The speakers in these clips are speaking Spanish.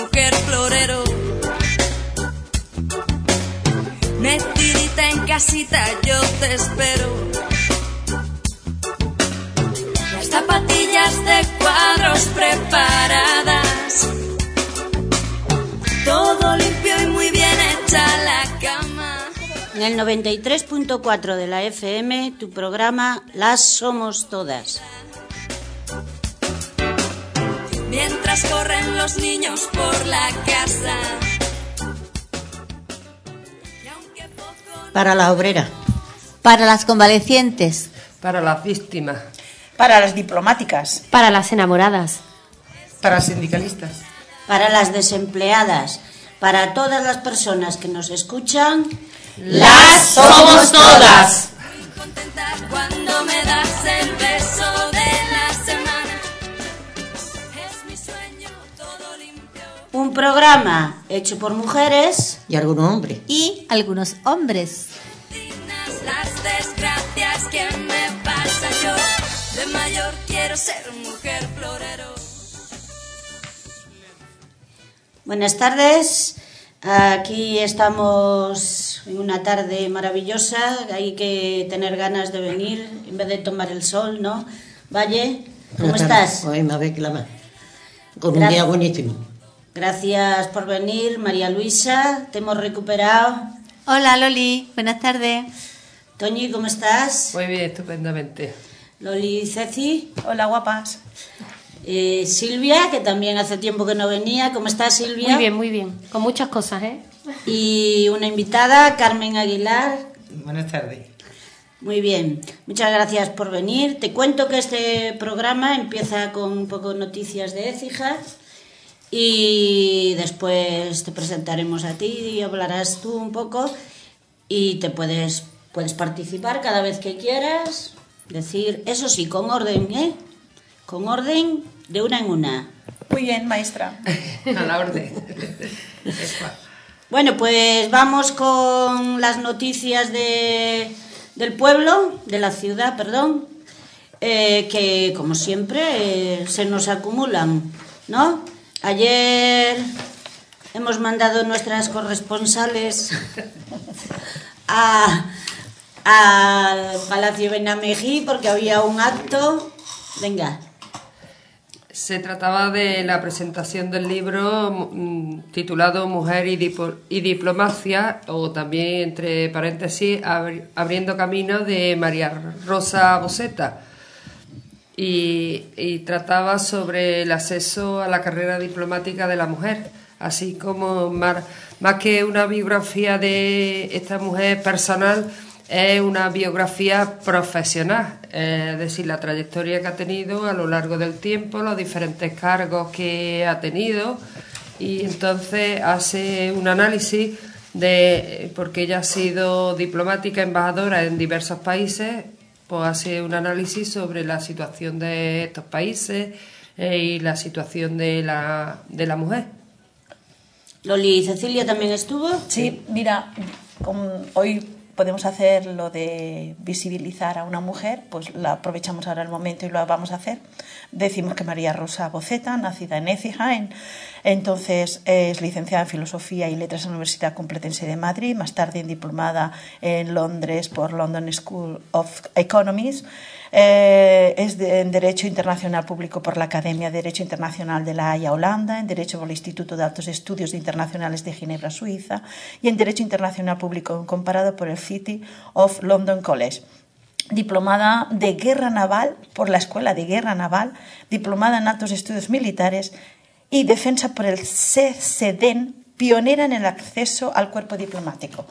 mujer florero. Metidita en casita, yo te espero. Las zapatillas de cuadros preparadas. Todo limpio y muy bien hecha la cama. En el 93.4 de la FM, tu programa Las Somos Todas. Mientras corren los niños por la casa. Para la obrera. Para las convalecientes. Para las víctimas. Para las diplomáticas. Para las enamoradas. Para los sindicalistas. Para las desempleadas, para todas las personas que nos escuchan, Las somos todas. contenta cuando me das el programa hecho por mujeres Y algún hombre. Y algunos hombres. dignas las desgracias que me pasa yo. De mayor quiero ser mujer florero. Buenas tardes. Aquí estamos en una tarde maravillosa. Hay que tener ganas de venir en vez de tomar el sol, ¿no? Valle, ¿cómo Buenas tardes. estás? Hoy me habéis que la más. Con un día buenísimo. Gracias por venir, María Luisa. Te hemos recuperado. Hola Loli, buenas tardes. Toñi, ¿cómo estás? Muy bien, estupendamente. Loli Ceci. Hola, guapas. Eh, Silvia, que también hace tiempo que no venía. ¿Cómo estás, Silvia? Muy bien, muy bien. Con muchas cosas, ¿eh? Y una invitada, Carmen Aguilar. Buenas tardes. Muy bien, muchas gracias por venir. Te cuento que este programa empieza con un poco noticias de Écija y después te presentaremos a ti y hablarás tú un poco y te puedes, puedes participar cada vez que quieras. Decir, eso sí, con orden, ¿eh? Con orden de una en una. Muy bien, maestra. A la orden. Bueno, pues vamos con las noticias de, del pueblo, de la ciudad, perdón, eh, que como siempre eh, se nos acumulan, ¿no? Ayer hemos mandado nuestras corresponsales a- al Palacio Benamejí porque había un acto. Venga, Se trataba de la presentación del libro mm, titulado Mujer y, Diplomacia, o también, entre paréntesis, Abri- Abriendo Camino de María Rosa Boseta. Y, trataba sobre el acceso a la carrera diplomática de la mujer, así como mar- más que una biografía de esta mujer personal, es una biografía profesional, es decir, la trayectoria que ha tenido a lo largo del tiempo, los diferentes cargos que ha tenido y entonces hace un análisis de, porque ella ha sido diplomática, embajadora en diversos países, pues hace un análisis sobre la situación de estos países eh, y la situación de la, de la mujer. Loli Cecilia también estuvo. Sí, mira, como hoy podemos hacer lo de visibilizar a una mujer, pues la aprovechamos ahora el momento y lo vamos a hacer. Decimos que María Rosa Boceta, nacida en Écija, en- entonces es licenciada en Filosofía y Letras en la Universidad Complutense de Madrid, más tarde diplomada en Londres por London School of Economics. Eh, es de- en Derecho Internacional Público por la Academia de Derecho Internacional de La Haya, Holanda, en Derecho por el Instituto de Altos Estudios Internacionales de Ginebra, Suiza, y en Derecho Internacional Público comparado por el City of London College. Diplomada de Guerra Naval por la Escuela de Guerra Naval, diplomada en Altos Estudios Militares y defensa por el CCDEN, pionera en el acceso al cuerpo diplomático.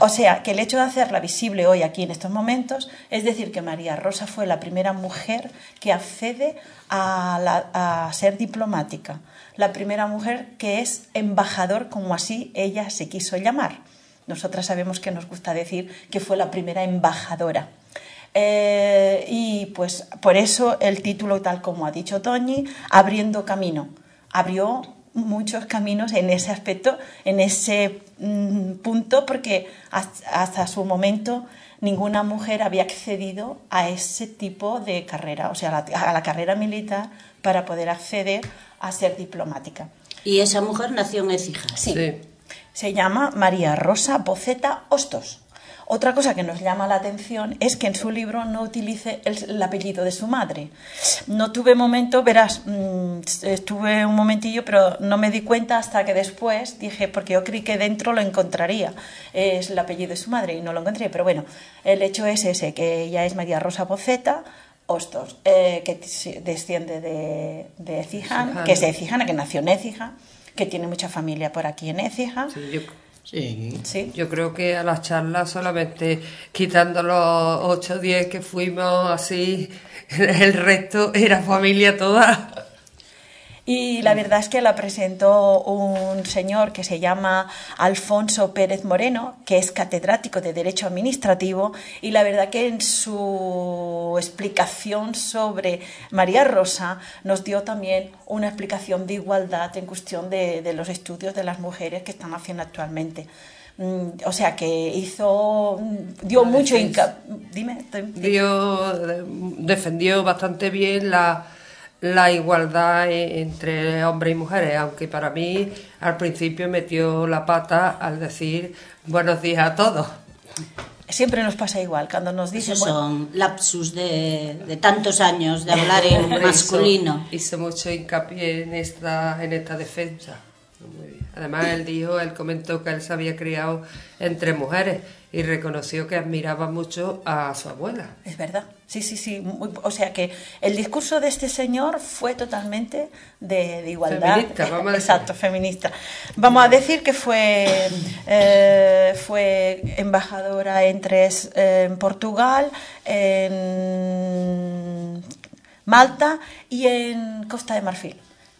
O sea, que el hecho de hacerla visible hoy aquí en estos momentos es decir que María Rosa fue la primera mujer que accede a, la- a ser diplomática, la primera mujer que es embajador, como así ella se quiso llamar. Nosotras sabemos que nos gusta decir que fue la primera embajadora. Eh, y pues por eso el título, tal como ha dicho Toñi, Abriendo Camino. Abrió muchos caminos en ese aspecto, en ese mm, punto, porque hasta, hasta su momento ninguna mujer había accedido a ese tipo de carrera, o sea, a la, a la carrera militar para poder acceder a ser diplomática. Y esa mujer nació en Écija. Sí. Sí. Se llama María Rosa Boceta Hostos. Otra cosa que nos llama la atención es que en su libro no utilice el, el apellido de su madre. No tuve momento, verás, mm, estuve un momentillo, pero no me di cuenta hasta que después dije, porque yo creí que dentro lo encontraría, es el apellido de su madre y no lo encontré. Pero bueno, el hecho es ese, que ella es María Rosa Boceta Hostos, eh, que desciende de, de Écija. que es de Écija, que nació en Écija, que tiene mucha familia por aquí en Écija. Sí, yo, Sí. Sí. yo creo que a las charlas solamente quitando los 8 o 10 que fuimos así, el resto era familia toda. Y la verdad es que la presentó un señor que se llama Alfonso Pérez Moreno, que es catedrático de Derecho Administrativo, y la verdad que en su explicación sobre María Rosa nos dio también una explicación de igualdad en cuestión de, de los estudios de las mujeres que están haciendo actualmente. Mm, O sea que hizo, dio La mucho Dime, te- Dio, defendió bastante bien la, la igualdad e- entre hombres y mujeres, aunque para mí al principio metió la pata al decir buenos días a todos. siempre nos pasa igual, cuando nos dicen... Esos bueno, son lapsus de, de tantos años de hablar en masculino. Hizo, hizo mucho hincapié en esta, en esta defensa. Muy bien. Además, él dijo, él comentó que él se había criado entre mujeres y reconoció que admiraba mucho a su abuela. Es verdad, sí, sí, sí. muy- o sea que el discurso de este señor fue totalmente de, de igualdad. Feminista, vamos a decir. Exacto, feminista. Vamos a decir que fue, eh, fue embajadora en, tres, eh, en Portugal, en Malta y en Costa de Marfil.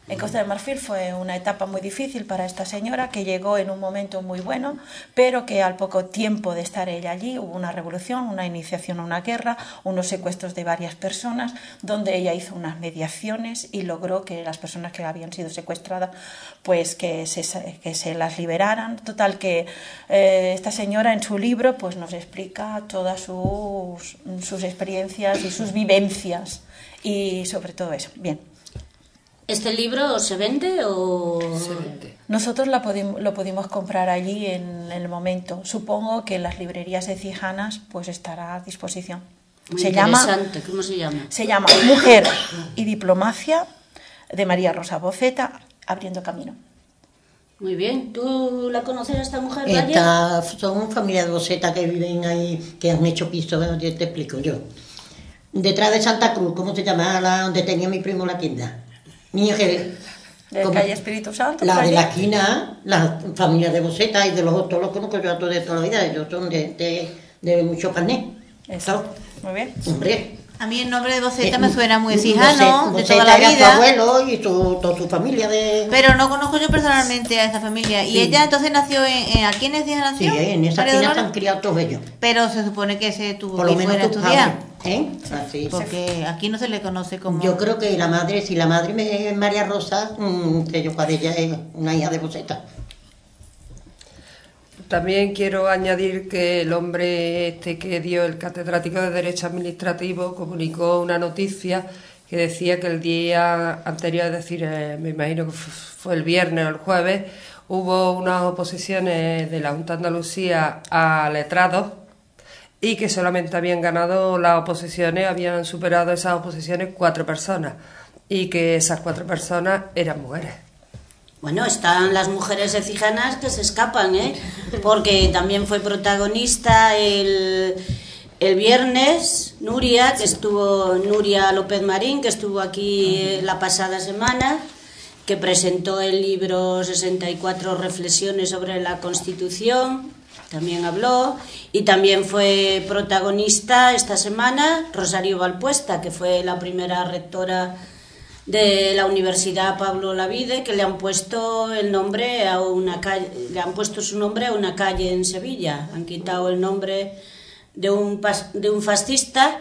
En Costa de Marfil fue una etapa muy difícil para esta señora que llegó en un momento muy bueno, pero que al poco tiempo de estar ella allí hubo una revolución, una iniciación a una guerra, unos secuestros de varias personas, donde ella hizo unas mediaciones y logró que las personas que habían sido secuestradas, pues que se, que se las liberaran. Total que eh, esta señora en su libro pues nos explica todas sus, sus experiencias y sus vivencias y sobre todo eso. Bien. ¿Este libro se vende o...? Excelente. Nosotros la pudi- lo pudimos comprar allí en el momento. Supongo que en las librerías de Cijanas pues estará a disposición. Muy se llama, interesante. ¿Cómo se llama? se llama Mujer y Diplomacia de María Rosa Boceta, Abriendo Camino. Muy bien. ¿Tú la conoces a esta mujer? Esta, son familia de Boceta que viven ahí, que han hecho piso, yo te explico yo. Detrás de Santa Cruz, ¿cómo se llama? La, donde tenía mi primo la tienda. Niño que... De ¿cómo? calle Espíritu Santo. La de la esquina, la familia de Boceta y de los otros los conozco yo a todos de toda la vida, ellos son de, de, de mucho carnet. Eso. Muy bien. Hombre. A mí el nombre de Boceta Eh, me suena muy cijano, de toda la era su vida. abuelo y su, toda su familia de... Pero no conozco yo personalmente a esa familia. ¿Y Sí. ella entonces nació en, en- aquí en Ecija Sí, nació? en esa esquina están criados todos ellos. Pero se supone que se tuvo Por lo que menos fuera tus estudiar. padres. ¿Eh? Así. Porque aquí no se le conoce como... Yo creo que la madre, si la madre me- es María Rosa, mm, que yo para ella es una hija de Boceta. También quiero añadir que el hombre este que dio el catedrático de Derecho Administrativo comunicó una noticia que decía que el día anterior, es decir, eh, me imagino que fu- fue el viernes o el jueves, hubo unas oposiciones de la Junta de Andalucía a letrados y que solamente habían ganado las oposiciones, habían superado esas oposiciones cuatro personas y que esas cuatro personas eran mujeres. Bueno, están las mujeres ecijanas que se escapan, ¿eh? Porque también fue protagonista el, el viernes Nuria, que estuvo Nuria López Marín, que estuvo aquí la pasada semana, que presentó el libro 64 reflexiones sobre la Constitución, también habló, y también fue protagonista esta semana Rosario Valpuesta, que fue la primera rectora de la Universidad Pablo Lavide que le han puesto el nombre a una calle, le han puesto su nombre a una calle en Sevilla, han quitado el nombre de un de un fascista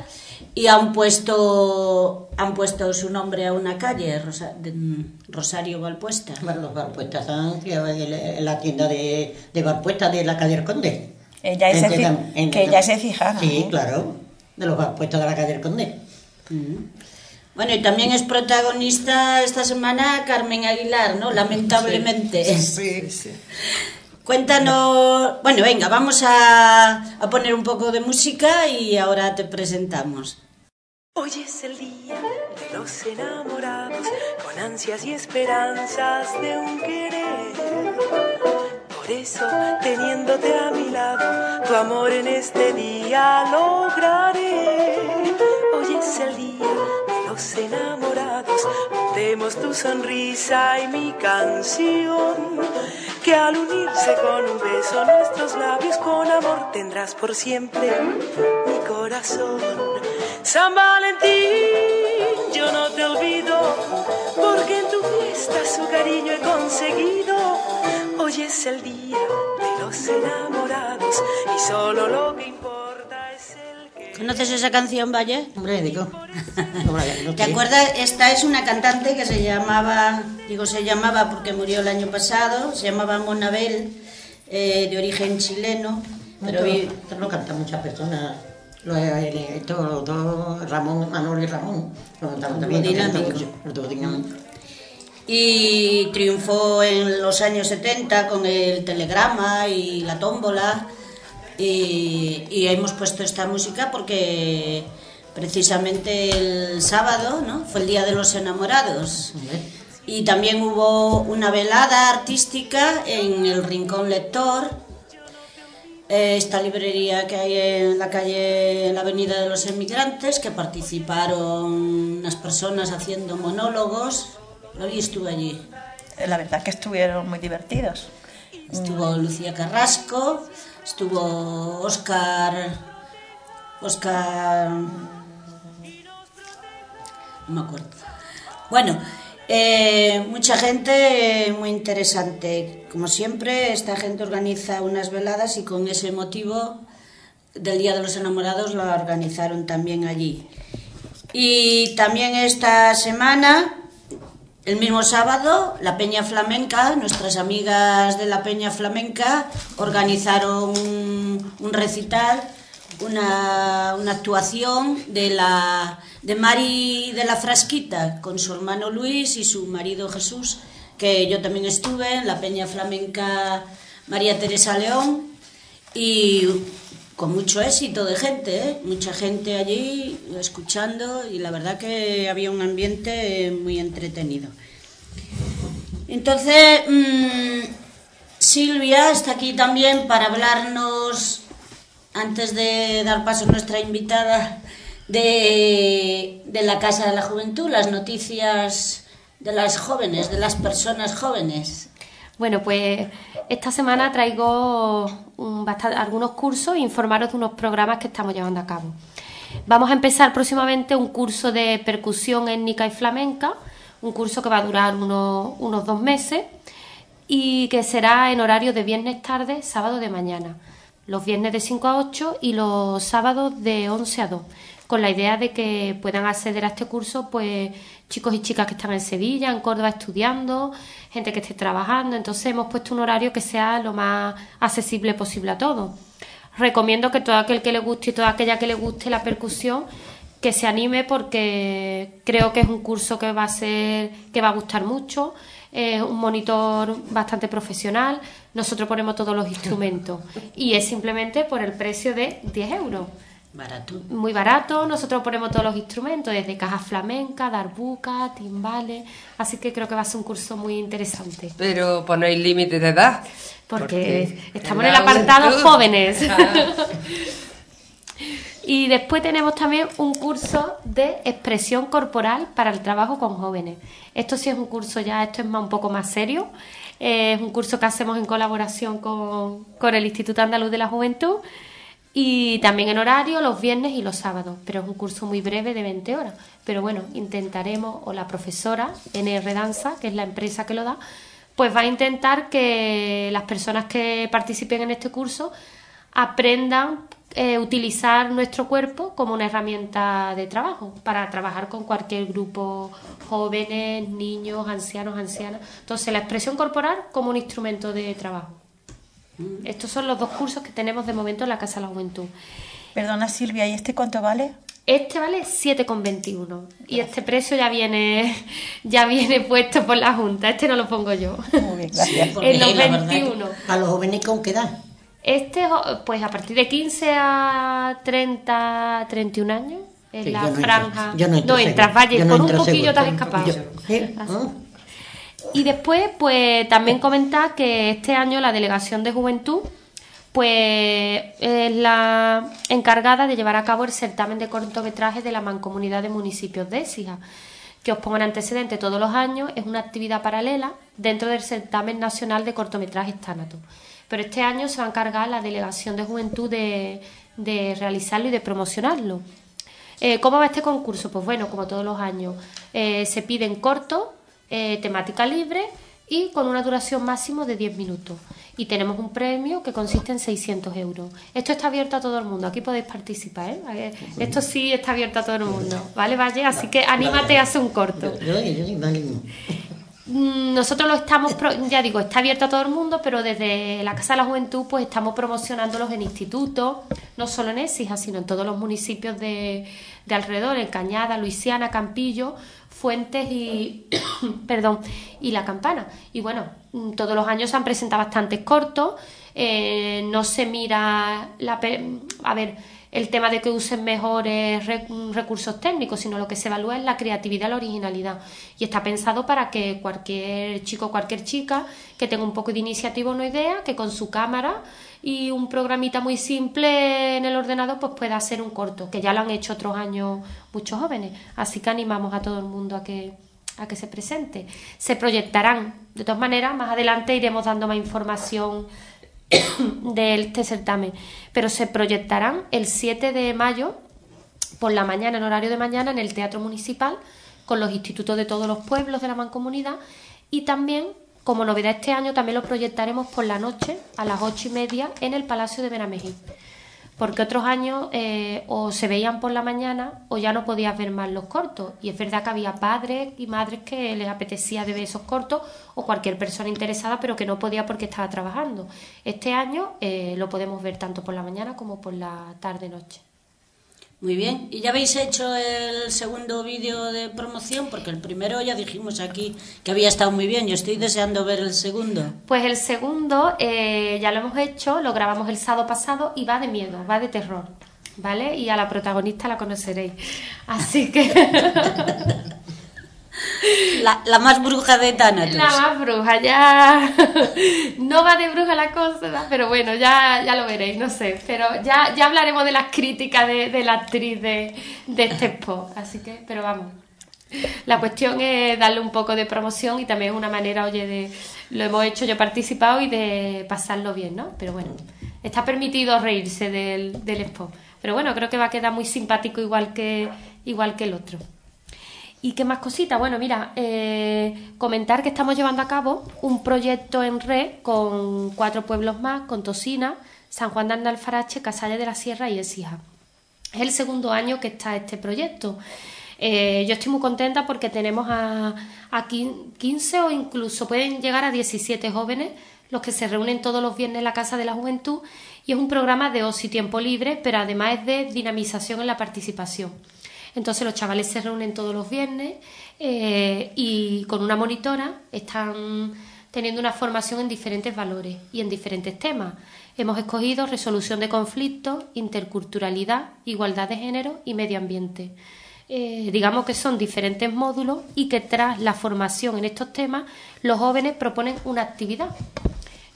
y han puesto han puesto su nombre a una calle, Rosa- de- Rosario Valpuesta. Bueno, los Valpuestas están en la tienda de, de Valpuesta de la calle del Conde. Ella es En en que ella es ecijana, Sí, ¿eh? claro, de los Valpuestas de la calle del Conde. Mm. Bueno, y también es protagonista esta semana Carmen Aguilar, ¿no? Lamentablemente. Sí. Cuéntanos, bueno, venga, vamos a, a poner un poco de música y ahora te presentamos. Hoy es el día de los enamorados, con ansias y esperanzas de un querer. Por eso, teniéndote a mi lado, tu amor en este día lograré. Hoy es el día enamorados, juntemos tu sonrisa y mi canción. Que al unirse con un beso nuestros labios con amor tendrás por siempre mi corazón. San Valentín, yo no te olvido, porque en tu fiesta su cariño he conseguido. Hoy es el día de los enamorados y solo lo que importa. ¿Conoces esa canción, Valle? Hombre, no ¿Te acuerdas? Esta es una cantante que se llamaba, digo se llamaba porque murió el año pasado, se llamaba Monabel, eh, de origen chileno, pero vi- esto lo cantan muchas personas. Lo, eh, esto, los dos, Ramón, Manolo y Ramón, lo cantaban también. Lo los dos dinámicos. y triunfó en los años 70 con el telegrama y la tómbola y, y hemos puesto esta música porque precisamente el sábado ¿no? fue el Día de los Enamorados y también hubo una velada artística en el Rincón Lector eh, esta librería que hay en la calle, en la Avenida de los Emigrantes, que participaron unas personas haciendo monólogos. Lo vi, estuve allí. La verdad que estuvieron muy divertidos. Estuvo Lucía Carrasco, estuvo Oscar. Oscar. No me acuerdo. Bueno, eh, mucha gente eh, muy interesante. Como siempre, esta gente organiza unas veladas y con ese motivo del Día de los Enamorados la organizaron también allí. Y también esta semana, el mismo sábado, la Peña Flamenca, nuestras amigas de la Peña Flamenca organizaron un, recital, una, una actuación de la de Mari de la Frasquita con su hermano Luis y su marido Jesús, que yo también estuve en la Peña Flamenca María Teresa León. Y con mucho éxito de gente, ¿eh? mucha gente allí escuchando y la verdad que había un ambiente muy entretenido. Entonces, mm, Silvia está aquí también para hablarnos, antes de dar paso a nuestra invitada, de, de la Casa de la Juventud, las noticias de las jóvenes, de las personas jóvenes. Bueno, pues esta semana traigo un bastan- algunos cursos e informaros de unos programas que estamos llevando a cabo. Vamos a empezar próximamente un curso de percusión étnica y flamenca, un curso que va a durar unos, unos dos meses y que será en horario de viernes tarde, sábado de mañana. Los viernes de 5 a 8 y los sábados de 11 a 2, con la idea de que puedan acceder a este curso pues chicos y chicas que están en Sevilla, en Córdoba estudiando, gente que esté trabajando. Entonces hemos puesto un horario que sea lo más accesible posible a todos. Recomiendo que todo aquel que le guste y toda aquella que le guste la percusión que se anime porque creo que es un curso que va a ser que va a gustar mucho es un monitor bastante profesional nosotros ponemos todos los instrumentos y es simplemente por el precio de 10 euros Barato. muy barato nosotros ponemos todos los instrumentos desde cajas flamencas darbucas timbales así que creo que va a ser un curso muy interesante Pero ponéis límite de edad. porque, estamos en el apartado juventud. jóvenes. Ah. y después tenemos también un curso de expresión corporal para el trabajo con jóvenes. Esto sí es un curso ya, esto es más, un poco más serio. Eh, es un curso que hacemos en colaboración con, con el Instituto Andaluz de la Juventud y también en horario los viernes y los sábados, pero es un curso muy breve de 20 horas. Pero bueno, intentaremos, o la profesora NR Danza, que es la empresa que lo da, pues va a intentar que las personas que participen en este curso aprendan eh, utilizar nuestro cuerpo como una herramienta de trabajo para trabajar con cualquier grupo jóvenes, niños, ancianos, ancianas. Entonces, la expresión corporal como un instrumento de trabajo. Estos son los dos cursos que tenemos de momento en la Casa de la Juventud. Perdona Silvia, ¿y este cuánto vale? Este vale 7,21 y este precio ya viene ya viene puesto por la Junta. Este no lo pongo yo. Muy bien, gracias. Porque En los la verdad que 21. A los jóvenes con qué edad. Este, pues a partir de 15 a 30, 31 años, en Sí, la yo no entro. franja. Yo no entro entras, no por un poquillo seguro. te has escapado. Yo- ¿Sí? Y después, pues también comentar que este año la Delegación de Juventud, pues es la encargada de llevar a cabo el certamen de cortometrajes de la Mancomunidad de Municipios de Écija. Que os pongan antecedente todos los años, es una actividad paralela dentro del certamen nacional de cortometrajes Tánato. Pero este año se va a encargar la Delegación de Juventud de, de realizarlo y de promocionarlo. Eh, ¿Cómo va este concurso? Pues bueno, como todos los años, eh, se piden cortos, eh, temática libre y con una duración máximo de 10 minutos. Y tenemos un premio que consiste en 600 euros. Esto está abierto a todo el mundo, aquí podéis participar. ¿eh? Eh, Esto sí está abierto a todo el mundo, ¿vale, Valle? Así que anímate a hacer un corto. Mm, Nosotros lo estamos, ya digo, está abierto a todo el mundo, pero desde la Casa de la Juventud pues estamos promocionándolos en institutos, no solo en Écija, sino en todos los municipios de, de alrededor, en Cañada, Luisiana, Campillo, Fuentes y, perdón, y La Campana. Y bueno, mm, todos los años se han presentado bastantes cortos, eh, no se mira la... A ver, el tema de que usen mejores re- recursos técnicos, sino lo que se evalúa es la creatividad, la originalidad. Y está pensado para que cualquier chico o cualquier chica que tenga un poco de iniciativa o una idea, que con su cámara y un programita muy simple en el ordenador, pues pueda hacer un corto, que ya lo han hecho otros años muchos jóvenes. Así que animamos a todo el mundo a que a que se presente. Se proyectarán, de todas maneras, más adelante iremos dando más información de este certamen, pero se proyectarán el 7 de mayo por la mañana, en horario de mañana, en el Teatro Municipal, con los institutos de todos los pueblos de la Mancomunidad y también, como novedad este año, también lo proyectaremos por la noche, a las ocho y media, en el Palacio de Benamejí. Porque otros años eh, o se veían por la mañana o ya no podías ver más los cortos. Y es verdad que había padres y madres que les apetecía de ver esos cortos o cualquier persona interesada pero que no podía porque estaba trabajando. Este año eh, lo podemos ver tanto por la mañana como por la tarde-noche. Muy bien. ¿Y ya habéis hecho el segundo vídeo de promoción? Porque el primero ya dijimos aquí que había estado muy bien. Yo estoy deseando ver el segundo. Pues el segundo eh, ya lo hemos hecho, lo grabamos el sábado pasado y va de miedo, va de terror, ¿vale? Y a la protagonista la conoceréis. Así que La, más bruja de Thanatos. la más bruja, ya no va de bruja la cosa, pero bueno, ya, ya lo veréis, no sé. Pero ya, ya hablaremos de las críticas de, de la actriz de, de este. Así que, pero vamos. La cuestión es darle un poco de promoción y también es una manera, oye, de lo hemos hecho, yo participado y de pasarlo bien, ¿no? Pero bueno, está permitido reírse del, del spot. Pero bueno, creo que va a quedar muy simpático igual que, igual que el otro. ¿Y qué más cositas? Bueno, mira, eh, comentar que estamos llevando a cabo un proyecto en red con cuatro pueblos más, con Tosina, San Juan de Andalfarache, Casalla de la Sierra y Esija. Es el segundo año que está este proyecto. Eh, yo estoy muy contenta porque tenemos a, a quin- 15 o incluso pueden llegar a 17 jóvenes los que se reúnen todos los viernes en la Casa de la Juventud y es un programa de ocio y tiempo libre, pero además es de dinamización en la participación. Entonces los chavales se reúnen todos los viernes eh, y con una monitora están teniendo una formación en diferentes valores y en diferentes temas. Hemos escogido resolución de conflictos, interculturalidad, igualdad de género y medio ambiente. Eh, digamos que son diferentes módulos y que tras la formación en estos temas los jóvenes proponen una actividad.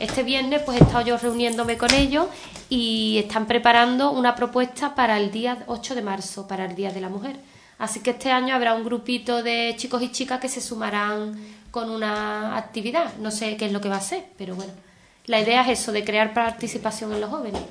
Este viernes pues he estado yo reuniéndome con ellos y están preparando una propuesta para el día 8 de marzo, para el Día de la Mujer. Así que este año habrá un grupito de chicos y chicas que se sumarán con una actividad. No sé qué es lo que va a ser, pero bueno. La idea es eso, de crear participación en los jóvenes.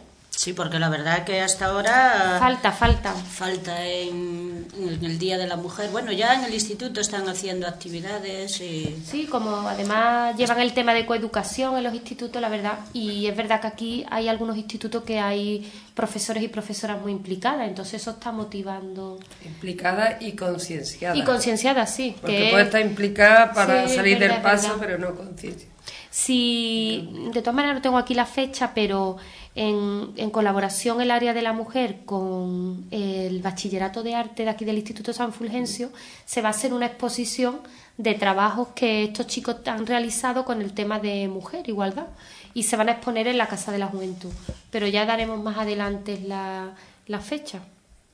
Sí, porque la verdad que hasta ahora Falta, falta. falta en, en el Día de la Mujer. Bueno, ya en el instituto están haciendo actividades y... Sí, como además llevan el tema de coeducación en los institutos, la verdad, y es verdad que aquí hay algunos institutos que hay profesores y profesoras muy implicadas, entonces eso está motivando. Implicada y concienciada. Y concienciadas, sí. Porque que puede estar implicada para Sí, salir verdad, del paso, pero no conciencia. Si, de todas maneras no tengo aquí la fecha, pero en, en colaboración el área de la mujer con el bachillerato de arte de aquí del Instituto San Fulgencio, se va a hacer una exposición de trabajos que estos chicos han realizado con el tema de mujer, igualdad, y se van a exponer en la Casa de la Juventud. Pero ya daremos más adelante la, la fecha,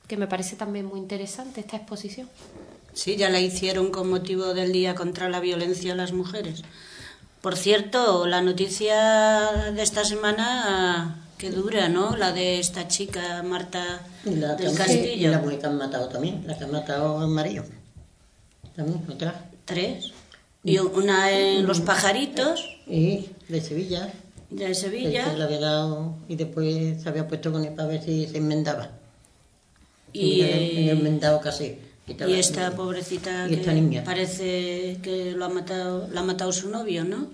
que me parece también muy interesante esta exposición. Sí, ya la hicieron con motivo del Día contra la Violencia a las Mujeres. Por cierto, la noticia de esta semana, que dura, ¿no? La de esta chica, Marta Y la, del y Castillo. la mujer que han matado también, la que han matado al marido. También, otra. Tres. Y una en Los Pajaritos, Y de Sevilla. de que Sevilla. le había dado y después se había puesto con él para ver si se enmendaba. Y, en el eh, enmendado casi. y esta pobrecita y esta que niña. parece que lo ha matado, la ha matado su novio, ¿no?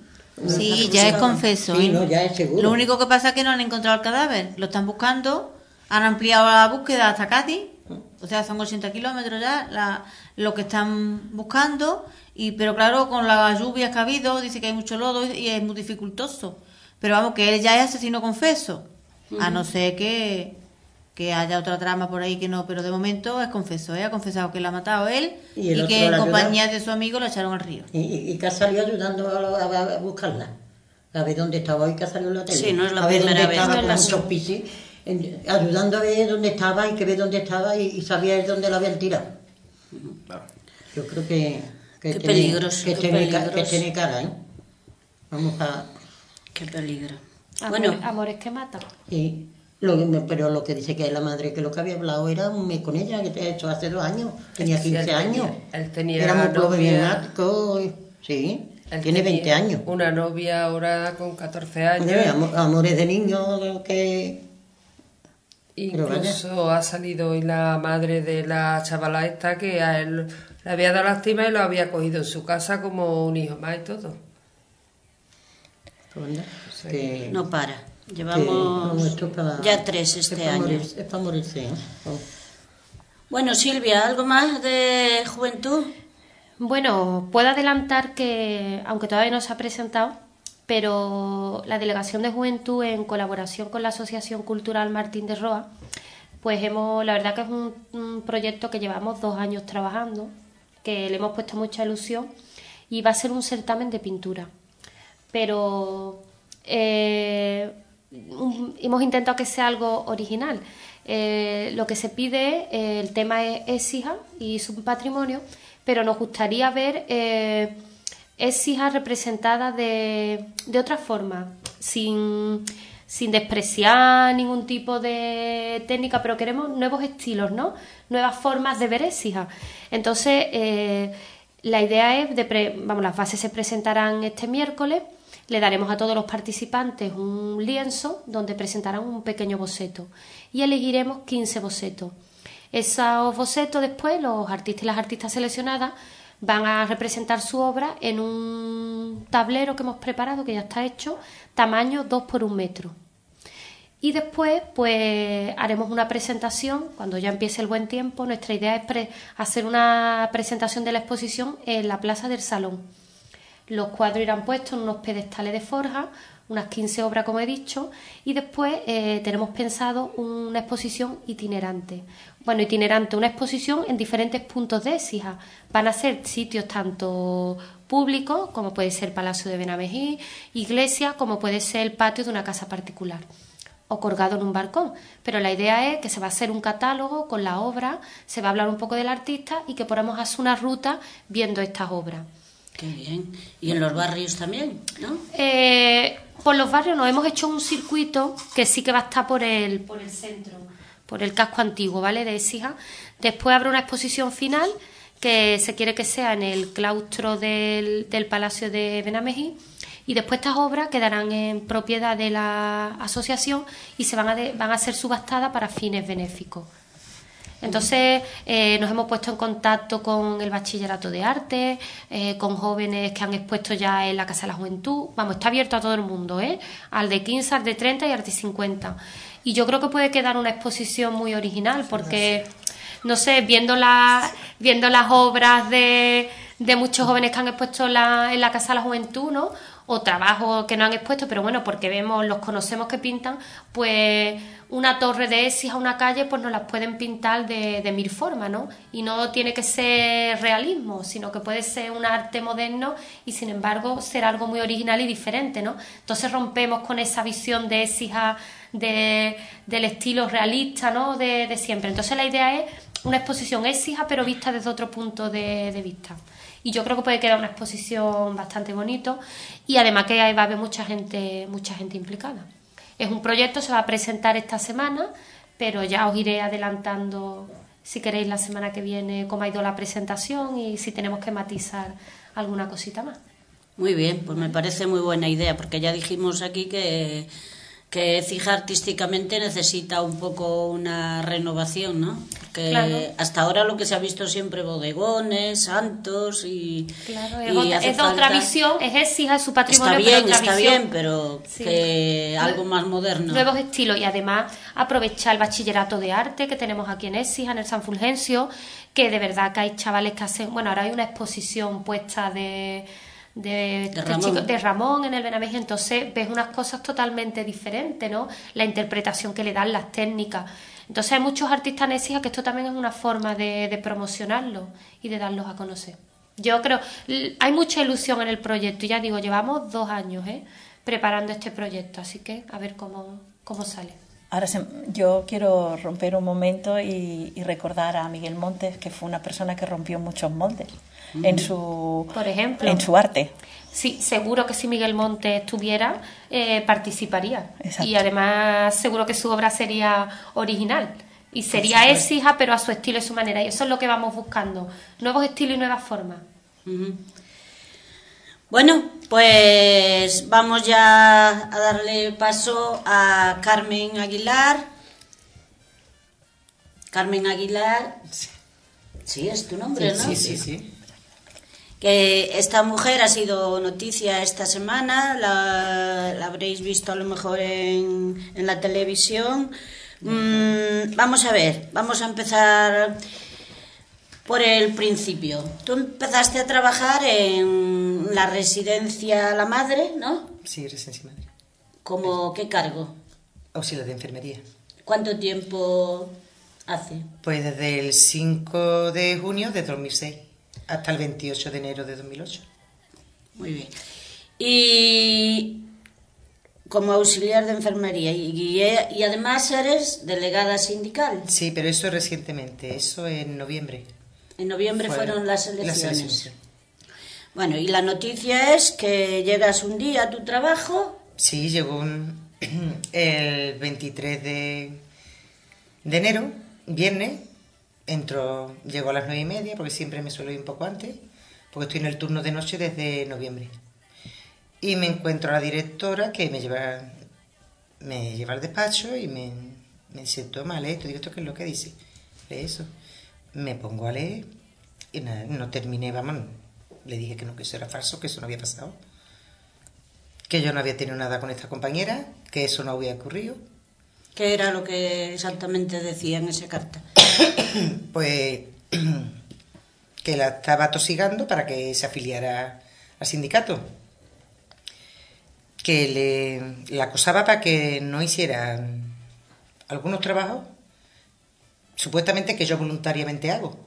Sí, ya es confeso. Sí, ¿eh? no, ya es seguro. Lo único que pasa es que no han encontrado el cadáver. Lo están buscando. Han ampliado la búsqueda hasta Cádiz. O sea, son 80 kilómetros ya la- lo que están buscando. y Pero claro, con las lluvias que ha habido, dice que hay mucho lodo y es muy dificultoso. Pero vamos, que él ya es asesino confeso. A no ser que, que haya otra trama por ahí que no. Pero de momento es confeso. ¿eh? Ha confesado que la ha matado él Y y, que en la compañía de su amigo lo echaron al río. Y, y, y que ha salido ayudando a, a- a buscarla. A ver dónde estaba hoy que ha salido en la tele. Sí, no es la a ver primera dónde vez, estaba no es la pisos, en- ayudando a ver dónde estaba y que ve dónde estaba y, y sabía él dónde la habían tirado. Yo creo que, que Qué tiene, peligroso, que qué tiene, ca- que peligroso. tiene cara, ¿eh? Vamos a... Qué peligro. Amor- Bueno, amores que matan. Sí, lo que me- pero lo que dice que la madre, que lo que había hablado era un mes con ella, que te ha hecho hace dos años, tenía Sí, él 15 tenía- años. él tenía Era muy problemático, sí, Él tiene tenía 20 años. Una novia ahora con 14 años. Oye, amores de niños que... Incluso ha salido hoy la madre de la chavala esta que a él le había dado lástima y lo había cogido en su casa como un hijo más y todo. que- no para. que- no, es para- ya tres es este para año. morirse, es para morirse, ¿eh? Oh. Bueno, Silvia, ¿algo más de juventud? Bueno, puedo adelantar que, aunque todavía no se ha presentado, pero la Delegación de Juventud, en colaboración con la Asociación Cultural Martín de Roa, pues hemos, la verdad que es un, un proyecto que llevamos dos años trabajando, que le hemos puesto mucha ilusión, y va a ser un certamen de pintura. Pero eh, un- hemos intentado que sea algo original. Eh, lo que se pide, eh, el tema es Écija y su patrimonio, pero nos gustaría ver eh, representada de, de otra forma, sin, sin despreciar ningún tipo de técnica, pero queremos nuevos estilos, ¿no? Nuevas formas de ver Écija. Entonces, eh, la idea es, de pre- vamos, las bases se presentarán este miércoles, le daremos a todos los participantes un lienzo donde presentarán un pequeño boceto y elegiremos 15 bocetos. Esos bocetos después, los artistas y las artistas seleccionadas van a representar su obra en un tablero que hemos preparado, que ya está hecho, tamaño 2 por 1 metro. Y después, pues haremos una presentación, cuando ya empiece el buen tiempo, nuestra idea es hacer una presentación de la exposición en la plaza del salón. Los cuadros irán puestos en unos pedestales de forja, unas 15 obras, como he dicho, y después eh, tenemos pensado una exposición itinerante. Bueno, itinerante, una exposición en diferentes puntos de Écija. Van a ser sitios tanto públicos, como puede ser Palacio de Benamejí, iglesia, como puede ser el patio de una casa particular o colgado en un balcón. Pero la idea es que se va a hacer un catálogo con la obra, se va a hablar un poco del artista y que podamos hacer una ruta viendo estas obras. Qué bien. Y en los barrios también, ¿no? Eh, por los barrios nos hemos hecho un circuito que sí que va a estar por el, por el centro, por el casco antiguo, ¿vale? De Écija. Después habrá una exposición final que se quiere que sea en el claustro del, Palacio de Benamejí. Y después estas obras quedarán en propiedad de la asociación y se van a, van a ser subastadas para fines benéficos. Entonces eh, nos hemos puesto en contacto con el bachillerato de arte, eh, con jóvenes que han expuesto ya en la Casa de la Juventud. Vamos, está abierto a todo el mundo, ¿eh? Al de 15, al de 30 y al de 50. Y yo creo que puede quedar una exposición muy original porque, no sé, viendo, la- viendo las obras de, de muchos jóvenes que han expuesto la- en la Casa de la Juventud, ¿no? O trabajos que no han expuesto, pero bueno, porque vemos, los conocemos que pintan, pues una torre de Écija, una calle, pues nos las pueden pintar de, de mil formas, ¿no? Y no tiene que ser realismo, sino que puede ser un arte moderno y sin embargo ser algo muy original y diferente, ¿no? Entonces rompemos con esa visión de Écija de, del estilo realista, ¿no? De, de siempre. Entonces la idea es una exposición Écija, pero vista desde otro punto de, de vista. Y yo creo que puede quedar una exposición bastante bonito y además que ahí va a haber mucha gente mucha gente implicada. Es un proyecto se va a presentar esta semana pero ya os iré adelantando si queréis la semana que viene cómo ha ido la presentación y si tenemos que matizar alguna cosita más. Muy bien, pues me parece muy buena idea, porque ya dijimos aquí que, que Cija artísticamente necesita un poco una renovación, ¿no? Porque Claro. hasta ahora lo que se ha visto siempre bodegones, santos y... claro y es, otra, es otra visión es exija su patrimonio Está pero bien, otra está visión. bien, pero Sí. que algo más moderno. nuevos estilos y además aprovechar el bachillerato de arte que tenemos aquí en Écija, en el San Fulgencio, que de verdad que hay chavales que hacen, bueno, ahora hay una exposición puesta de de, Ramón. chicos- de Ramón en el Benavés, entonces ves unas cosas totalmente diferentes, ¿no? La interpretación que le dan, las técnicas. Entonces hay muchos artistas en Écija que esto también es una forma de, de promocionarlos y de darlos a conocer. Yo creo, hay mucha ilusión en el proyecto y ya digo, llevamos dos años ¿eh? preparando este proyecto, así que a ver cómo, cómo sale. Ahora se- yo quiero romper un momento y, y recordar a Miguel Montes, que fue una persona que rompió muchos moldes en su Por ejemplo. en su arte. Sí, seguro que si Miguel Montes estuviera, eh, participaría. Exacto. Y además seguro que su obra sería original. Y sería exija, pero a su estilo y su manera. Y eso es lo que vamos buscando. Nuevos estilos y nuevas formas. Bueno, pues vamos ya a darle paso a Carmen Aguilar. Carmen Aguilar. Sí, es tu nombre, ¿no? Sí, sí, sí. Que esta mujer ha sido noticia esta semana, la, la habréis visto a lo mejor en, en la televisión. Mm, vamos a ver, vamos a empezar por el principio. Tú empezaste a trabajar en la residencia La Madre, ¿no? Sí, residencia madre. ¿Como qué cargo? Auxiliar de enfermería. ¿Cuánto tiempo hace? Pues desde el 5 de junio de 2006 hasta el 28 de enero de 2008. Muy bien. Y como auxiliar de enfermería y, y- y además eres delegada sindical. Sí, pero eso recientemente, eso en noviembre. En noviembre Fue fueron las las elecciones. Bueno, y la noticia es que llegas un día a tu trabajo. Sí, llegó un- el 23 de, de enero, viernes, entró, llegó a las nueve y media, porque siempre me suelo ir un poco antes, porque estoy en el turno de noche desde noviembre. Y me encuentro a la directora que me lleva, me lleva al despacho y me, me toma, lee esto. Digo, ¿esto qué es lo que dice? Lee eso. Me pongo a leer y no terminé, vamos, le dije que no, que eso era falso, que eso no había pasado que yo no había tenido nada con esta compañera, que eso no había ocurrido. ¿Qué era lo que exactamente decía en esa carta? Pues que la estaba tosigando para que se afiliara al sindicato. Que le, la acosaba para que no hiciera algunos trabajos, supuestamente que yo voluntariamente hago.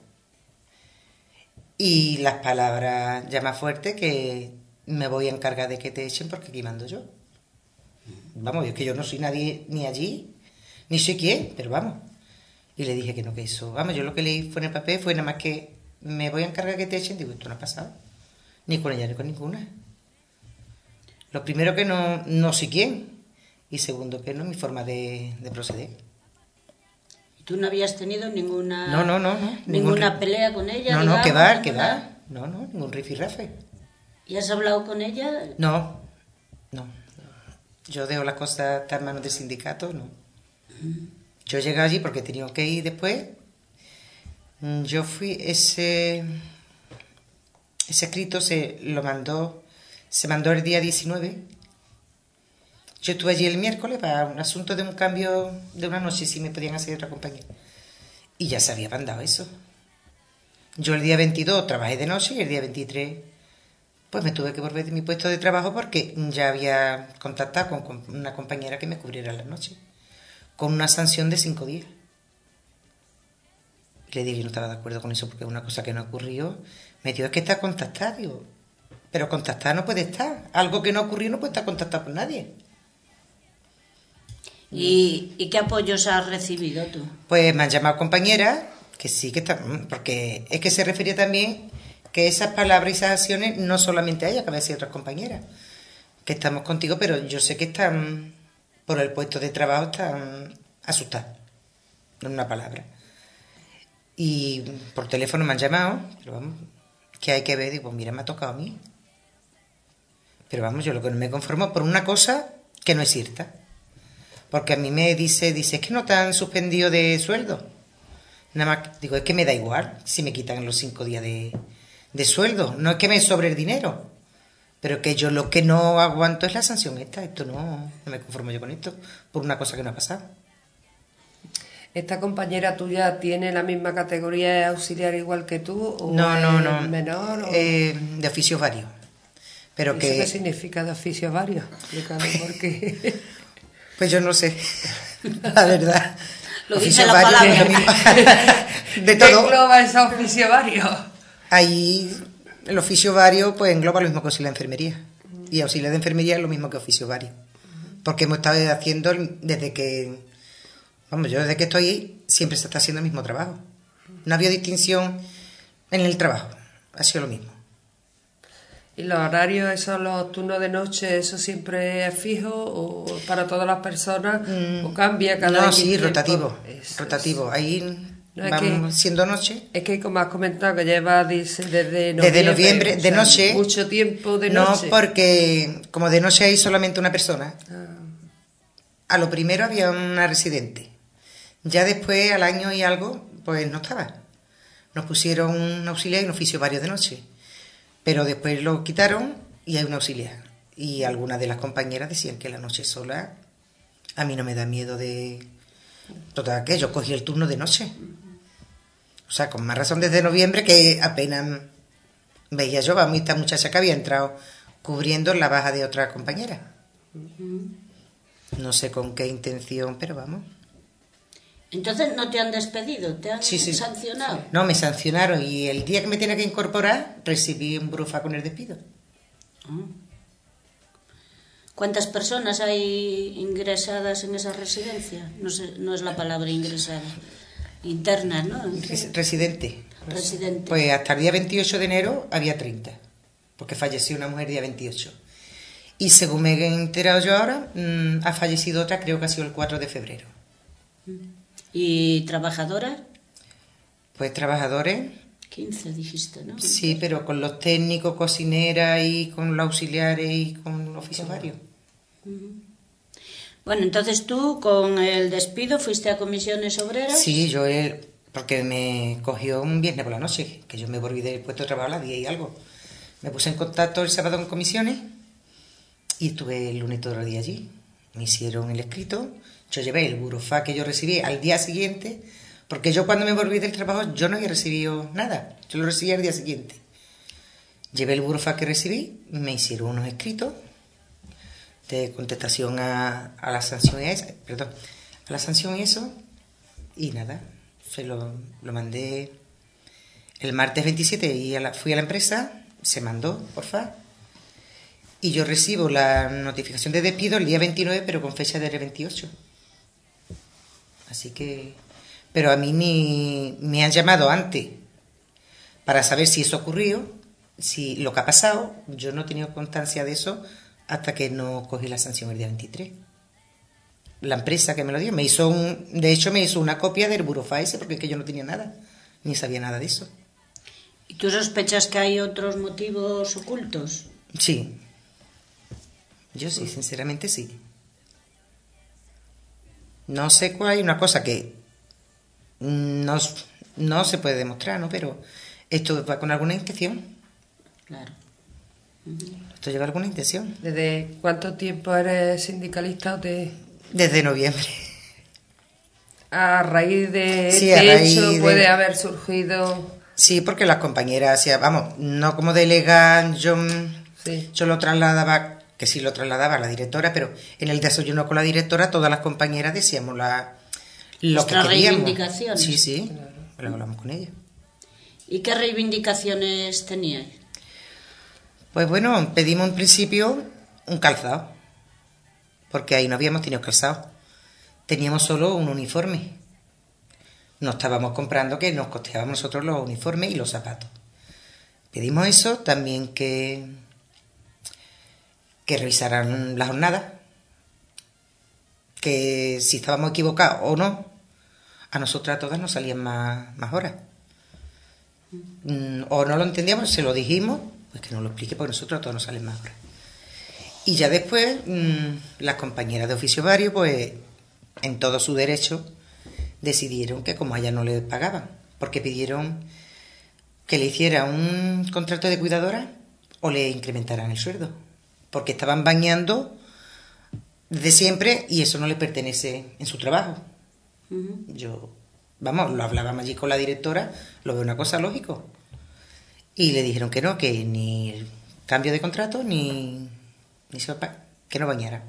Y las palabras ya más fuertes que me voy a encargar de que te echen porque aquí mando yo. Vamos, es que yo no soy nadie ni allí, ni soy quién, pero vamos. Y le dije que no, que eso, vamos, yo lo que leí fue en el papel fue nada más que me voy a encargar que te echen. Digo, esto no ha pasado. Ni con ella ni con ninguna. Lo primero que no, no sé quién. Y segundo que no es mi forma de, de proceder. ¿Y tú no habías tenido ninguna No, no, no, no. ninguna Ningún- pelea con ella? No, no, digamos, que va, que va. No, no, ningún rifirrafe. ¿Y has hablado con ella? No, no. Yo dejo las cosas en manos del sindicato, no. Yo llegué allí porque tenía que ir después. Mm, Yo fui, ese, ese escrito se lo mandó, se mandó el día 19. Yo estuve allí el miércoles para un asunto de un cambio de una noche, si me podían hacer otra compañía. Y ya se había mandado eso. Yo el día 22 trabajé de noche y el día 23 pues me tuve que volver de mi puesto de trabajo porque ya había contactado con, una compañera que me cubriera la noche, con una sanción de cinco días. Y le dije, yo no estaba de acuerdo con eso porque es una cosa que no ocurrió. Me dijo, es que está contactada, digo, pero contactada no puede estar. Algo que no ocurrió no puede estar contactado por nadie. ¿Y, y qué apoyos has recibido tú? Pues me han llamado compañeras, que sí que están, porque es que se refería también que esas palabras y esas acciones, no solamente a ella, que había sido otras compañeras, que estamos contigo, pero yo sé que están, por el puesto de trabajo, están asustadas, en una palabra. Y por teléfono me han llamado, pero vamos, que hay que ver, digo, mira, me ha tocado a mí. Pero vamos, yo lo que no me conformo por una cosa que no es cierta. Porque a mí me dice, dice, es que no te han suspendido de sueldo. Nada más, digo, es que me da igual si me quitan los cinco días de, de sueldo. No es que me sobre el dinero. Pero que yo lo que no aguanto es la sanción esta. Esto no, no me conformo yo con esto. Por una cosa que no ha pasado. ¿Esta compañera tuya tiene la misma categoría de auxiliar igual que tú? ¿O No, no, es no. menor? o- Eh, de oficios varios. Pero ¿Eso que. qué significa de oficios varios? Explícame por qué. Pues yo no sé. La verdad. Lo dice la varios, palabra. De ¿Qué todo. engloba ese oficio varios? Ahí el oficio vario pues engloba lo mismo que auxiliar de enfermería. Y auxiliar de enfermería es lo mismo que oficio vario. Porque hemos estado haciendo desde que, vamos, yo desde que estoy ahí, siempre se está haciendo el mismo trabajo. No había distinción en el trabajo. Ha sido lo mismo. ¿Y los horarios, esos, los turnos de noche, eso siempre es fijo o para todas las personas o cambia cada Mm. no, sí, tiempo? rotativo. Rotativo. Ahí No, es vamos que- siendo noche. Es que como has comentado que lleva dice, desde noviembre. Desde noviembre, de noche. Mucho tiempo de no, noche. porque como de noche hay solamente una persona. Ah, A lo primero había una residente. Ya después, al año y algo, pues no estaba. Nos pusieron un auxiliar y un oficio varios de noche. Pero después lo quitaron y hay un auxiliar. Y algunas de las compañeras decían que la noche sola a mí no me da miedo de todo aquello. Cogí el turno de noche. O sea, con más razón desde noviembre que apenas veía yo, vamos, y esta muchacha que había entrado cubriendo la baja de otra compañera. No sé con qué intención, pero vamos. Entonces no te han despedido, te han Sí, sí. sancionado. No, me sancionaron y el día que me tenía que incorporar recibí un burofax con el despido. ¿Cuántas personas hay ingresadas en esa residencia? No, sé, no es la palabra ingresada. Internas, ¿no? Res- Residente. Residente. Pues hasta el día 28 de enero había 30, porque falleció una mujer día 28. Y según me he enterado yo ahora, mm, ha fallecido otra, creo que ha sido el 4 de febrero. ¿Y trabajadoras? Pues trabajadores, 15 dijiste, ¿no? sí, pero con los técnicos, cocineras y con los auxiliares y con los oficios varios. Bueno, entonces tú con el despido fuiste a comisiones obreras. Sí, yo, eh, porque me cogió un viernes por la noche, que yo me volví del puesto de trabajo a las 10 y algo. Me puse en contacto el sábado en comisiones y estuve el lunes todo el día allí. Me hicieron el escrito, yo llevé el burofax que yo recibí al día siguiente, porque yo cuando me volví del trabajo yo no había recibido nada, yo lo recibí al día siguiente. Llevé el burofax que recibí, me hicieron unos escritos de contestación a, a la sanción esa, perdón, a la sanción eso, y nada, se lo, lo mandé el martes 27 y fui a la empresa, se mandó, porfa, y yo recibo la notificación de despido el día 29, pero con fecha del 28. Así que, pero a mí ni me han llamado antes para saber si eso ocurrió, si lo que ha pasado, yo no he tenido constancia de eso hasta que no cogí la sanción el día 23 la empresa que me lo dio me hizo un, de hecho me hizo una copia del burofax ese porque es que yo no tenía nada, ni sabía nada de eso. ¿Y tú sospechas que hay otros motivos ocultos? Sí. Yo sí, sinceramente sí. No sé cuál hay una cosa que no, no se puede demostrar, ¿no? Pero esto va con alguna intención. Claro. Esto lleva alguna intención. ¿Desde cuánto tiempo eres sindicalista o te... Desde noviembre. A raíz de Sí, este raíz hecho de- puede haber surgido Sí, porque las compañeras hacían, vamos, no como delega, yo, Sí. yo lo trasladaba, que sí lo trasladaba a la directora, pero en el desayuno con la directora todas las compañeras decíamos la, lo Nuestras que queríamos. reivindicaciones. Sí, sí, lo hablamos con ella. ¿Y qué reivindicaciones teníais? Pues bueno, pedimos en principio un calzado, porque ahí no habíamos tenido calzado. Teníamos solo un uniforme. No estábamos comprando que nos costeábamos nosotros los uniformes y los zapatos. Pedimos eso, también que, que revisaran la jornada, que si estábamos equivocados o no, a nosotras todas nos salían más, más horas. Mm, o no lo entendíamos, se lo dijimos, pues que nos lo explique porque nosotros a todos nos salen más horas. Y ya después, mm, las compañeras de oficio vario, pues en todo su derecho, decidieron que como a ella no le pagaban, porque pidieron que le hiciera un contrato de cuidadora o le incrementaran el sueldo, porque estaban bañando desde siempre y eso no le pertenece en su trabajo. Yo, vamos, lo hablábamos allí con la directora, lo veo una cosa lógico. Y le dijeron que no, que ni el cambio de contrato ni, ni se pa- que no bañara.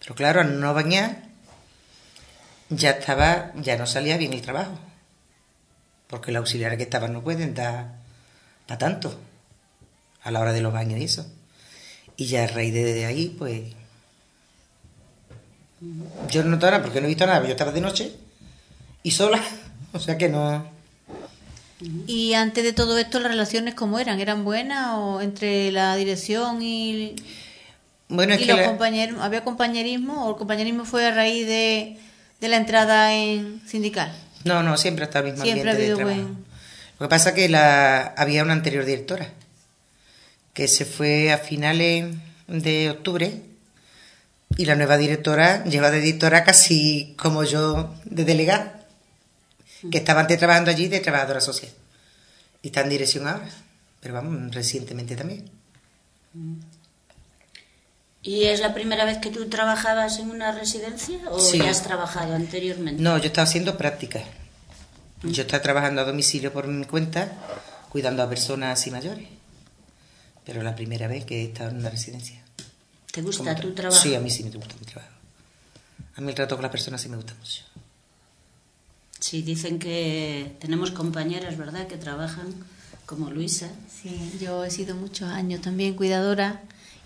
Pero claro, al no bañar, ya estaba, ya no salía bien el trabajo. Porque los auxiliares que estaban no pueden dar para tanto a la hora de los baños y eso. Y ya a raíz de ahí, pues. Yo no notaba nada porque no he visto nada, yo estaba de noche y sola. O sea que no. Y antes de todo esto, las relaciones cómo eran, ¿eran buenas o entre la dirección y, Bueno, es y que. los la- compañeros? ¿Había compañerismo o el compañerismo fue a raíz de, de la entrada en sindical? No, no, siempre ha estado el mismo Siempre ha ambiente de habido trabajo. buen... Lo que pasa que la, había una anterior directora que se fue a finales de octubre y la nueva directora lleva de directora casi como yo de delegada, que estaba antes trabajando allí de trabajadora social y está en dirección ahora, pero vamos, recientemente también. ¿Y es la primera vez que tú trabajabas en una residencia o Sí. ya has trabajado anteriormente? No, yo estaba haciendo prácticas. Yo estaba trabajando a domicilio por mi cuenta, cuidando a personas así mayores. Pero la primera vez que he estado en una residencia. ¿Te gusta tu tra- trabajo? Sí, a mí sí me gusta mi trabajo. A mí el trato con las personas sí me gusta mucho. Sí, dicen que tenemos compañeras, ¿verdad?, que trabajan como Luisa. Sí, yo he sido muchos años también cuidadora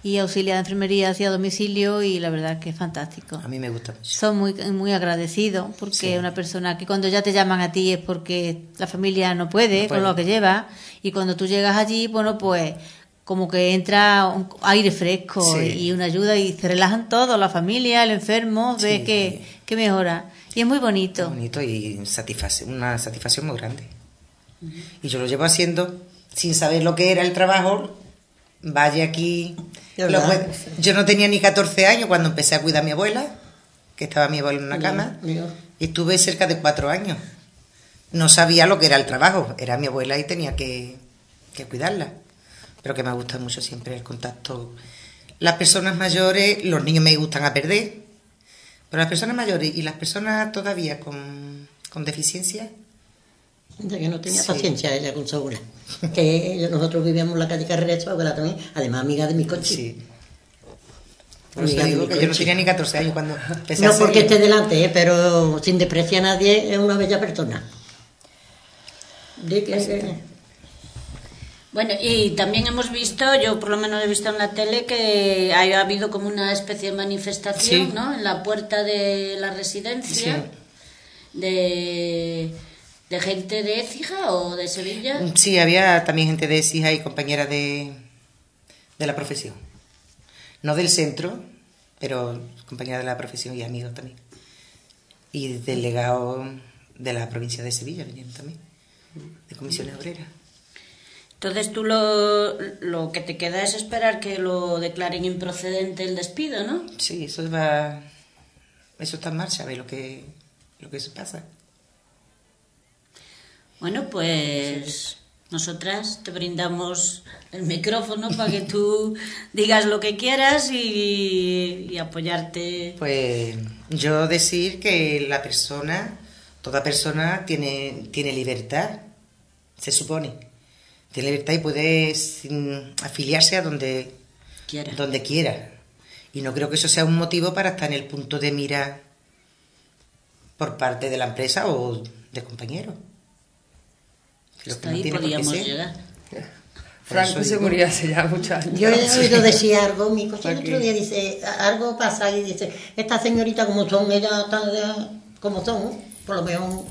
y auxiliar de enfermería hacia domicilio y la verdad que es fantástico. A mí me gusta mucho. Son muy, muy agradecidos porque Sí. una persona que cuando ya te llaman a ti es porque la familia no puede, No con lo que lleva y cuando tú llegas allí, bueno, pues como que entra un aire fresco Sí. y una ayuda y se relajan todos, la familia, el enfermo, ve Sí. que, que mejora. Y es muy bonito. Bonito y satisface, una satisfacción muy grande. Y yo lo llevo haciendo sin saber lo que era el trabajo. Vaya aquí. Yo no tenía ni 14 años cuando empecé a cuidar a mi abuela, que estaba mi abuela en una cama. Dios. Y estuve cerca de cuatro años. No sabía lo que era el trabajo. Era mi abuela y tenía que, que cuidarla. Pero que me gusta mucho siempre el contacto. Las personas mayores, los niños me gustan a perder. Pero las personas mayores y las personas todavía con, con deficiencia, De que no tenía Sí. paciencia ella con abuela. Que nosotros vivíamos en la calle Carrera, su abuela también, además amiga de mi coche. sí. Por eso de digo que yo no tenía ni 14 años cuando empecé No porque esté delante, ¿eh? pero sin despreciar a nadie, es una bella persona. De que- que- Bueno, y también hemos visto, yo por lo menos he visto en la tele, que ha habido como una especie de manifestación, Sí. ¿no? En la puerta de la residencia de, de gente de Écija o de Sevilla. Sí, había también gente de Écija y compañeras de, de la profesión. No del centro, pero compañeras de la profesión y amigos también. Y delegados de la provincia de Sevilla también, de comisiones obreras. Entonces tú lo, lo que te queda es esperar que lo declaren improcedente el despido, ¿no? Sí, eso va, eso está en marcha, ve lo que, lo que se pasa. Bueno, pues nosotras te brindamos el micrófono para que tú digas lo que quieras y, y apoyarte. Pues yo decir que la persona, toda persona tiene, tiene libertad se supone. Tiene libertad y puede sin- afiliarse a donde Quiera. donde quiera. Y no creo que eso sea un motivo para estar en el punto de mira por parte de la empresa o de compañeros. Creo Hasta que no ahí tiene podíamos llegar. Franco se digo. murió hace ya muchos años. Yo he oído decir algo, mi coche el otro día dice, algo pasa y dice, esta señorita como son, ellas como son, por lo menos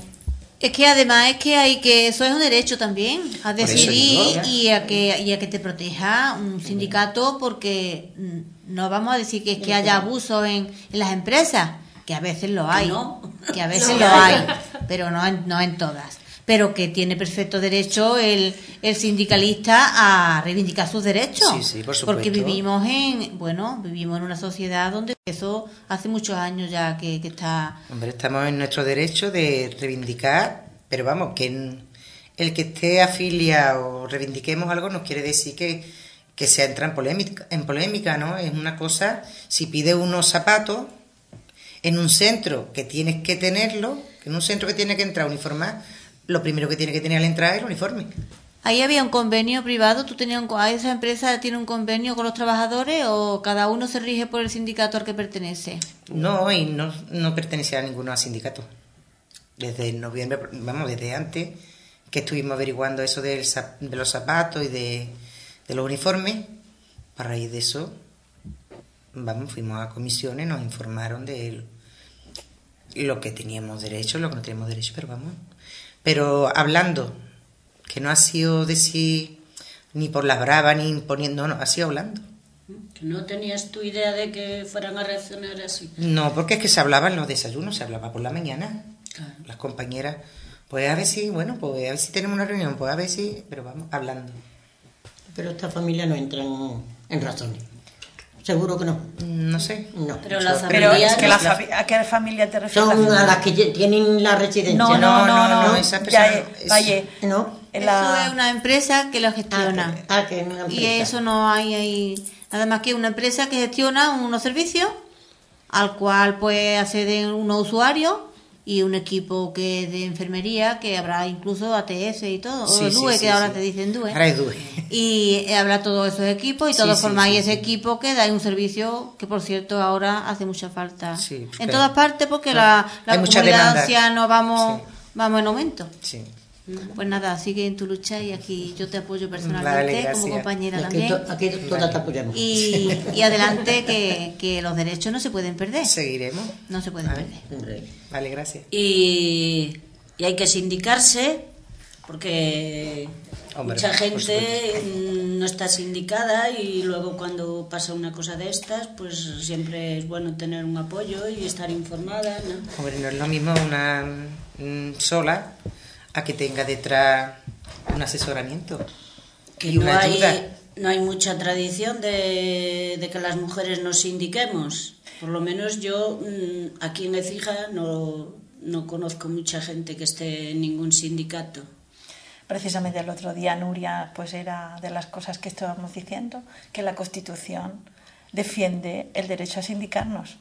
Es que además es que hay que eso es un derecho también a decidir digo. y a que y a que te proteja un sindicato porque mm, no vamos a decir que es que haya abuso en, en las empresas que a veces lo hay no. que a veces lo hay pero no en, no en todas pero que tiene perfecto derecho el, el sindicalista a reivindicar sus derechos Sí, sí, por porque supuesto. vivimos en bueno vivimos en una sociedad donde eso hace muchos años ya que, que está Hombre, estamos en nuestro derecho de reivindicar, pero vamos, que el que esté afiliado o reivindiquemos algo no quiere decir que, que se entra en polémica, en polémica, ¿no? Es una cosa, si pide unos zapatos en un centro que tienes que tenerlo, en un centro que tiene que entrar a uniformar, lo primero que tiene que tener al entrar es el uniforme. Ahí había un convenio privado, tú tenías un, co- esa empresa tiene un convenio con los trabajadores o cada uno se rige por el sindicato al que pertenece. No, y no, no pertenecía a ninguno sindicato. Desde noviembre, vamos, desde antes que estuvimos averiguando eso del de los zapatos y de, de los uniformes, a raíz de eso, vamos, fuimos a comisiones, nos informaron de lo que teníamos derecho, lo que no teníamos derecho, pero vamos. Pero hablando, que no ha sido decir ni por las bravas ni imponiendo, no, ha sido hablando. Que no tenías tu idea de que fueran a reaccionar así. No, porque es que se hablaba en los desayunos, se hablaba por la mañana. Claro. Las compañeras, pues a ver si, bueno, pues a ver si tenemos una reunión, pues a ver si, pero vamos, hablando. Pero esta familia no entra en, en razones. Seguro que no. No sé. No. Pero la familia... es que la ¿a qué familia te refieres? Son La- a las que tienen la residencia. No, no, no, no, no, no, esa ya, persona- es- vaya, ¿No? Eso la- es una empresa que lo Ah, gestiona. que, ah, que es una y empresa. eso no hay ahí nada más que una empresa que gestiona unos servicios al cual pues acceden unos usuarios y un equipo que de enfermería que habrá incluso ATS y todo Sí, o DUE sí, que ahora te dicen DUE. Ahora es DUE. y eh, habrá todos esos equipos y todos formáis ese equipo que dais un servicio que por cierto ahora hace mucha falta. En todas partes porque la, la comunidad demanda. anciana vamos vamos en aumento. Sí. Pues nada, sigue en tu lucha y aquí yo te apoyo personalmente como compañera Aquí, también. to- aquí todas te apoyamos. Y, y adelante que, que los derechos no se pueden perder. Seguiremos. No se pueden Vale. perder. Hombre. Vale, gracias. y, y hay que sindicarse porque Hombre, mucha gente no está sindicada y luego cuando pasa una cosa de estas pues siempre es bueno tener un apoyo y estar informada ¿no? Hombre, no es lo mismo una mm, sola a que tenga detrás un asesoramiento que y no una hay, ayuda. no hay mucha tradición de, de que las mujeres nos sindiquemos. Por lo menos yo mm, aquí en Ecija no, no conozco mucha gente que esté en ningún sindicato. Precisamente el otro día, Nuria, pues era de las cosas que estábamos diciendo, que la Constitución defiende el derecho a sindicarnos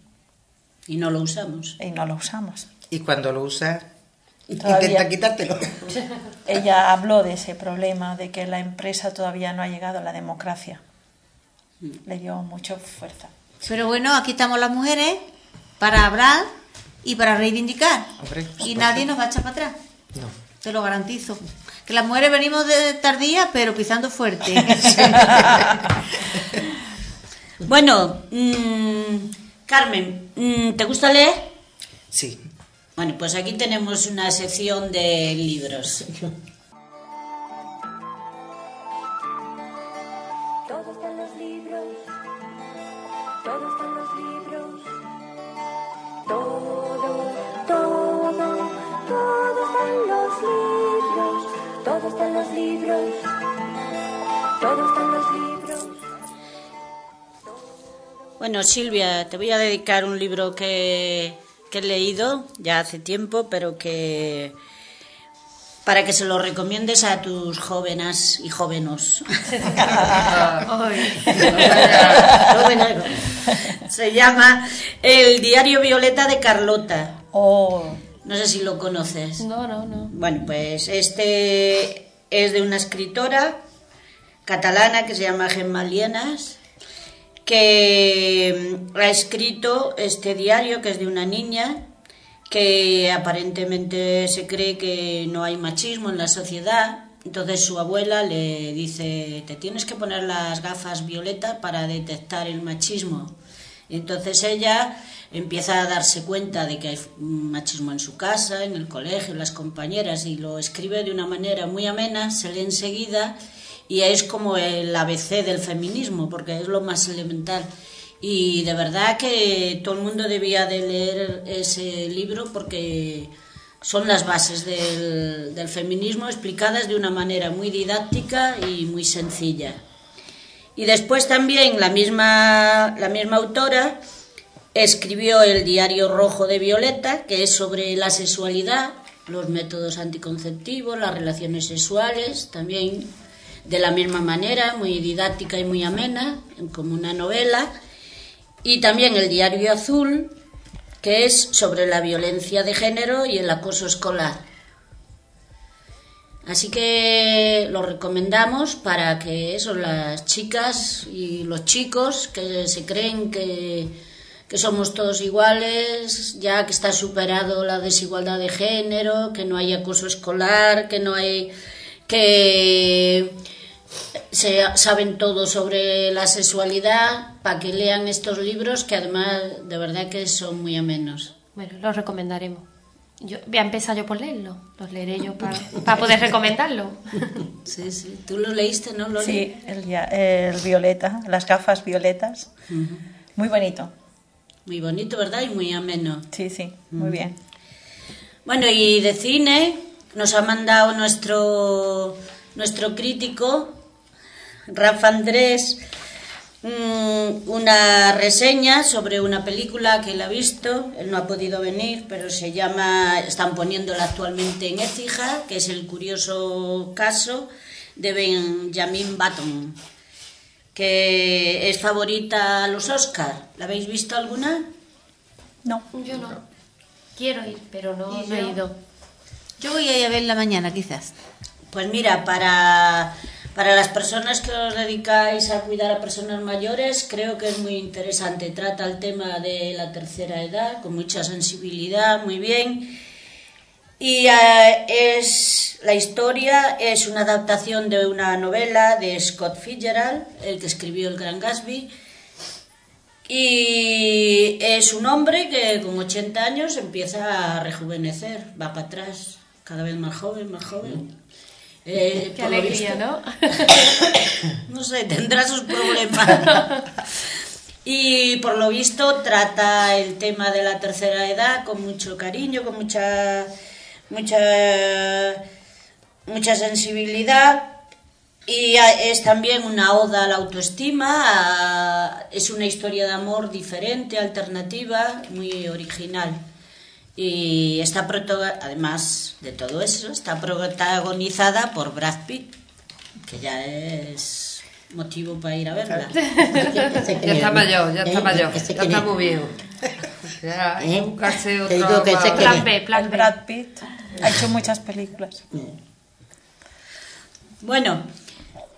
Y no lo usamos. y no lo usamos. Y cuando lo usas, Todavía. intenta quitártelo. Ella habló de ese problema de que la empresa todavía no ha llegado a la democracia. Le dio mucha fuerza. Pero bueno, aquí estamos las mujeres para hablar y para reivindicar. Hombre, y nadie nos va a echar para atrás. No. Te lo garantizo. Que las mujeres venimos de tardía, pero pisando fuerte. Bueno, mm, Carmen, mm, ¿te gusta leer? Sí. Bueno, pues aquí tenemos una sección de libros. Todo está en los libros. Todo está en los libros. Todo, todo, todo está en los libros. Todo está en los libros. Todo está en los libros. Bueno, Silvia, te voy a dedicar un libro que, que he leído ya hace tiempo, pero que para que se lo recomiendes a tus jóvenes y jóvenes. Se llama El diario Violeta de Carlota. Oh, No sé si lo conoces. No, no, no. Bueno, pues este es de una escritora catalana que se llama Gemma Lienas, que mm, ha escrito este diario que es de una niña que aparentemente se cree que no hay machismo en la sociedad. Entonces su abuela le dice, te tienes que poner las gafas violetas para detectar el machismo. Entonces ella empieza a darse cuenta de que hay machismo en su casa, en el colegio, en las compañeras, y lo escribe de una manera muy amena, se lee enseguida, y es como el ABC del feminismo, porque es lo más elemental. Y de verdad que todo el mundo debía de leer ese libro porque son las bases del, del feminismo explicadas de una manera muy didáctica y muy sencilla. Y después también la misma, la misma autora escribió el Diario Rojo de Violeta, que es sobre la sexualidad, los métodos anticonceptivos, las relaciones sexuales, también de la misma manera, muy didáctica y muy amena, como una novela. Y también el Diario Azul, que es sobre la violencia de género y el acoso escolar. Así que lo recomendamos para que eso, las chicas y los chicos que se creen que, que somos todos iguales, ya que está superado la desigualdad de género, que no hay acoso escolar, que no hay que se saben todo sobre la sexualidad, para que lean estos libros que además de verdad que son muy amenos. Bueno, los recomendaremos. Yo voy a empezar yo por leerlo. Los leeré yo para poder recomendarlo. Sí, sí. ¿Tú lo leíste, no? ¿Lo Sí, el, ya- el violeta, las gafas violetas. Muy bonito. Muy bonito, ¿verdad? Y muy ameno. Sí, sí, muy bien. Bueno, y de cine nos ha mandado nuestro, nuestro crítico, Rafa Andrés, mm, una reseña sobre una película que él ha visto. Él no ha podido venir, pero se llama, están poniéndola actualmente en Écija, que es el curioso caso de Benjamin Button, que es favorita a los Oscar. ¿La habéis visto alguna? No. Yo no. Quiero ir, pero no, ¿Y no he ido. Yo voy a ir a verla mañana, quizás. Pues mira, para, para las personas que os dedicáis a cuidar a personas mayores, creo que es muy interesante. Trata el tema de la tercera edad con mucha sensibilidad, muy bien. Y eh, es la historia es una adaptación de una novela de Scott Fitzgerald, el que escribió El Gran Gatsby. Y es un hombre que con 80 años empieza a rejuvenecer, va para atrás, cada vez más joven, más joven. Eh, Qué alegría, visto- ¿no? no sé, tendrá sus problemas. Y por lo visto trata el tema de la tercera edad con mucho cariño, con mucha mucha mucha sensibilidad y es también una oda a la autoestima, a- es una historia de amor diferente, alternativa, muy original. Y está además de todo eso, está protagonizada por Brad Pitt, que ya es motivo para ir a verla. Ese que Ya está es, mayor, ya está mayor. Ese Ya que está es. muy viejo. Ya hay que ¿Eh? buscarse Te otro. digo que ese que- Plan B, plan B. Brad Pitt ha hecho muchas películas. Bueno,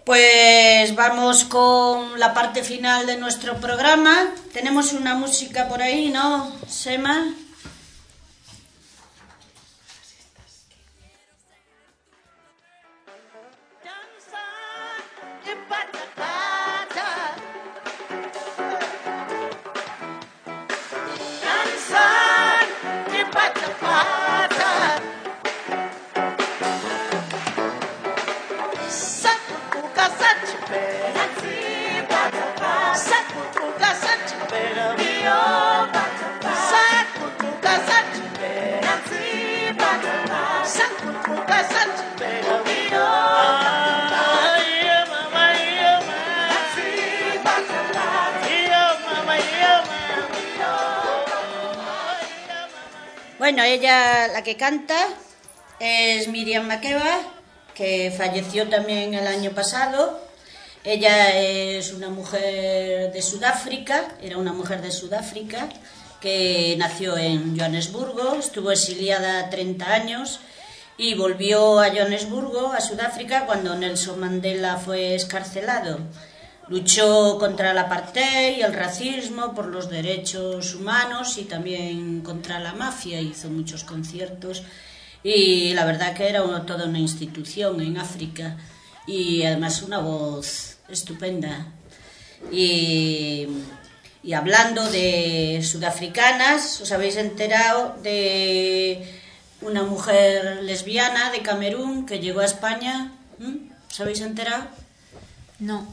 pues vamos con la parte final de nuestro programa. Tenemos una música por ahí, ¿no, Sema? Falleció también el año pasado. Ella es una mujer de Sudáfrica, era una mujer de Sudáfrica, que nació en Johannesburgo, estuvo exiliada 30 años y volvió a Johannesburgo, a Sudáfrica, cuando Nelson Mandela fue escarcelado. Luchó contra el apartheid y el racismo, por los derechos humanos y también contra la mafia. Hizo muchos conciertos y la verdad que era una- toda una institución en África y además una voz estupenda. Y, y hablando de sudafricanas, ¿os habéis enterado de una mujer lesbiana de Camerún que llegó a España? ¿Mm? ¿Os habéis enterado? No.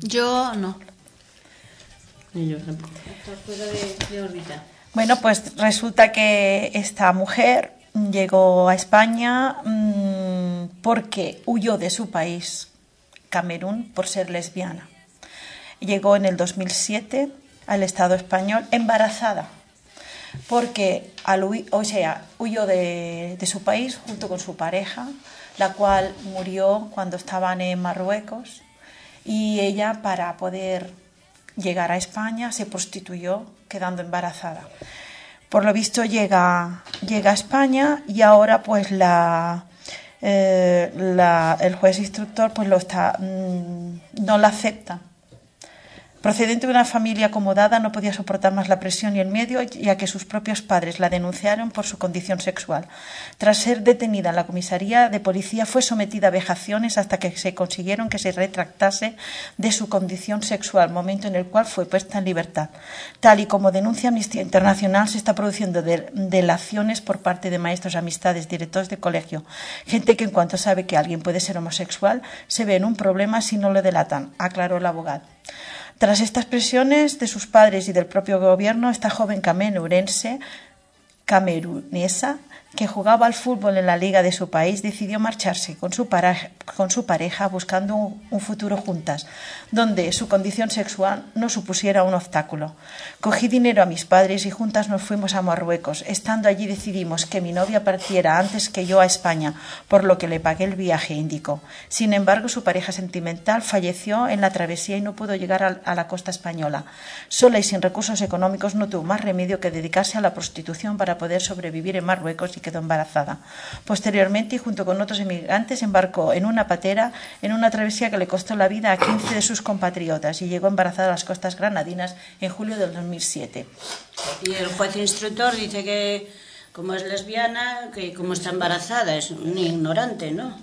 Yo no. Ni yo tampoco. Está fuera de, de órbita. Bueno, pues resulta que esta mujer llegó a España mm, porque huyó de su país, Camerún, por ser lesbiana. Llegó en el 2007 al Estado español embarazada, porque al hui- o sea, huyó de, de su país junto con su pareja, la cual murió cuando estaban en Marruecos, y ella para poder llegar a España se prostituyó quedando embarazada. Por lo visto llega, llega a España y ahora pues la, eh, la- el juez instructor pues lo está, mm, no la acepta. Procedente de una familia acomodada, no podía soportar más la presión y el miedo, ya que sus propios padres la denunciaron por su condición sexual. Tras ser detenida en la comisaría de policía, fue sometida a vejaciones hasta que se consiguieron que se retractase de su condición sexual, momento en el cual fue puesta en libertad. Tal y como denuncia Amnistía Internacional, se está produciendo de- delaciones por parte de maestros, amistades, directores de colegio. Gente que en cuanto sabe que alguien puede ser homosexual, se ve en un problema si no lo delatan, aclaró el abogado. Tras estas presiones de sus padres y del propio gobierno, esta joven camerurense, camerunesa, que jugaba al fútbol en la liga de su país, decidió marcharse con su, para- con su pareja buscando un, futuro juntas, donde su condición sexual no supusiera un obstáculo. Cogí dinero a mis padres y juntas nos fuimos a Marruecos. Estando allí decidimos que mi novia partiera antes que yo a España, por lo que le pagué el viaje, indicó. Sin embargo, su pareja sentimental falleció en la travesía y no pudo llegar a la costa española. Sola y sin recursos económicos no tuvo más remedio que dedicarse a la prostitución para poder sobrevivir en Marruecos quedó embarazada. Posteriormente, y junto con otros emigrantes, embarcó en una patera en una travesía que le costó la vida a 15 de sus compatriotas y llegó embarazada a las costas granadinas en julio del 2007. Y el juez instructor dice que como es lesbiana, que como está embarazada, es un ignorante, ¿no?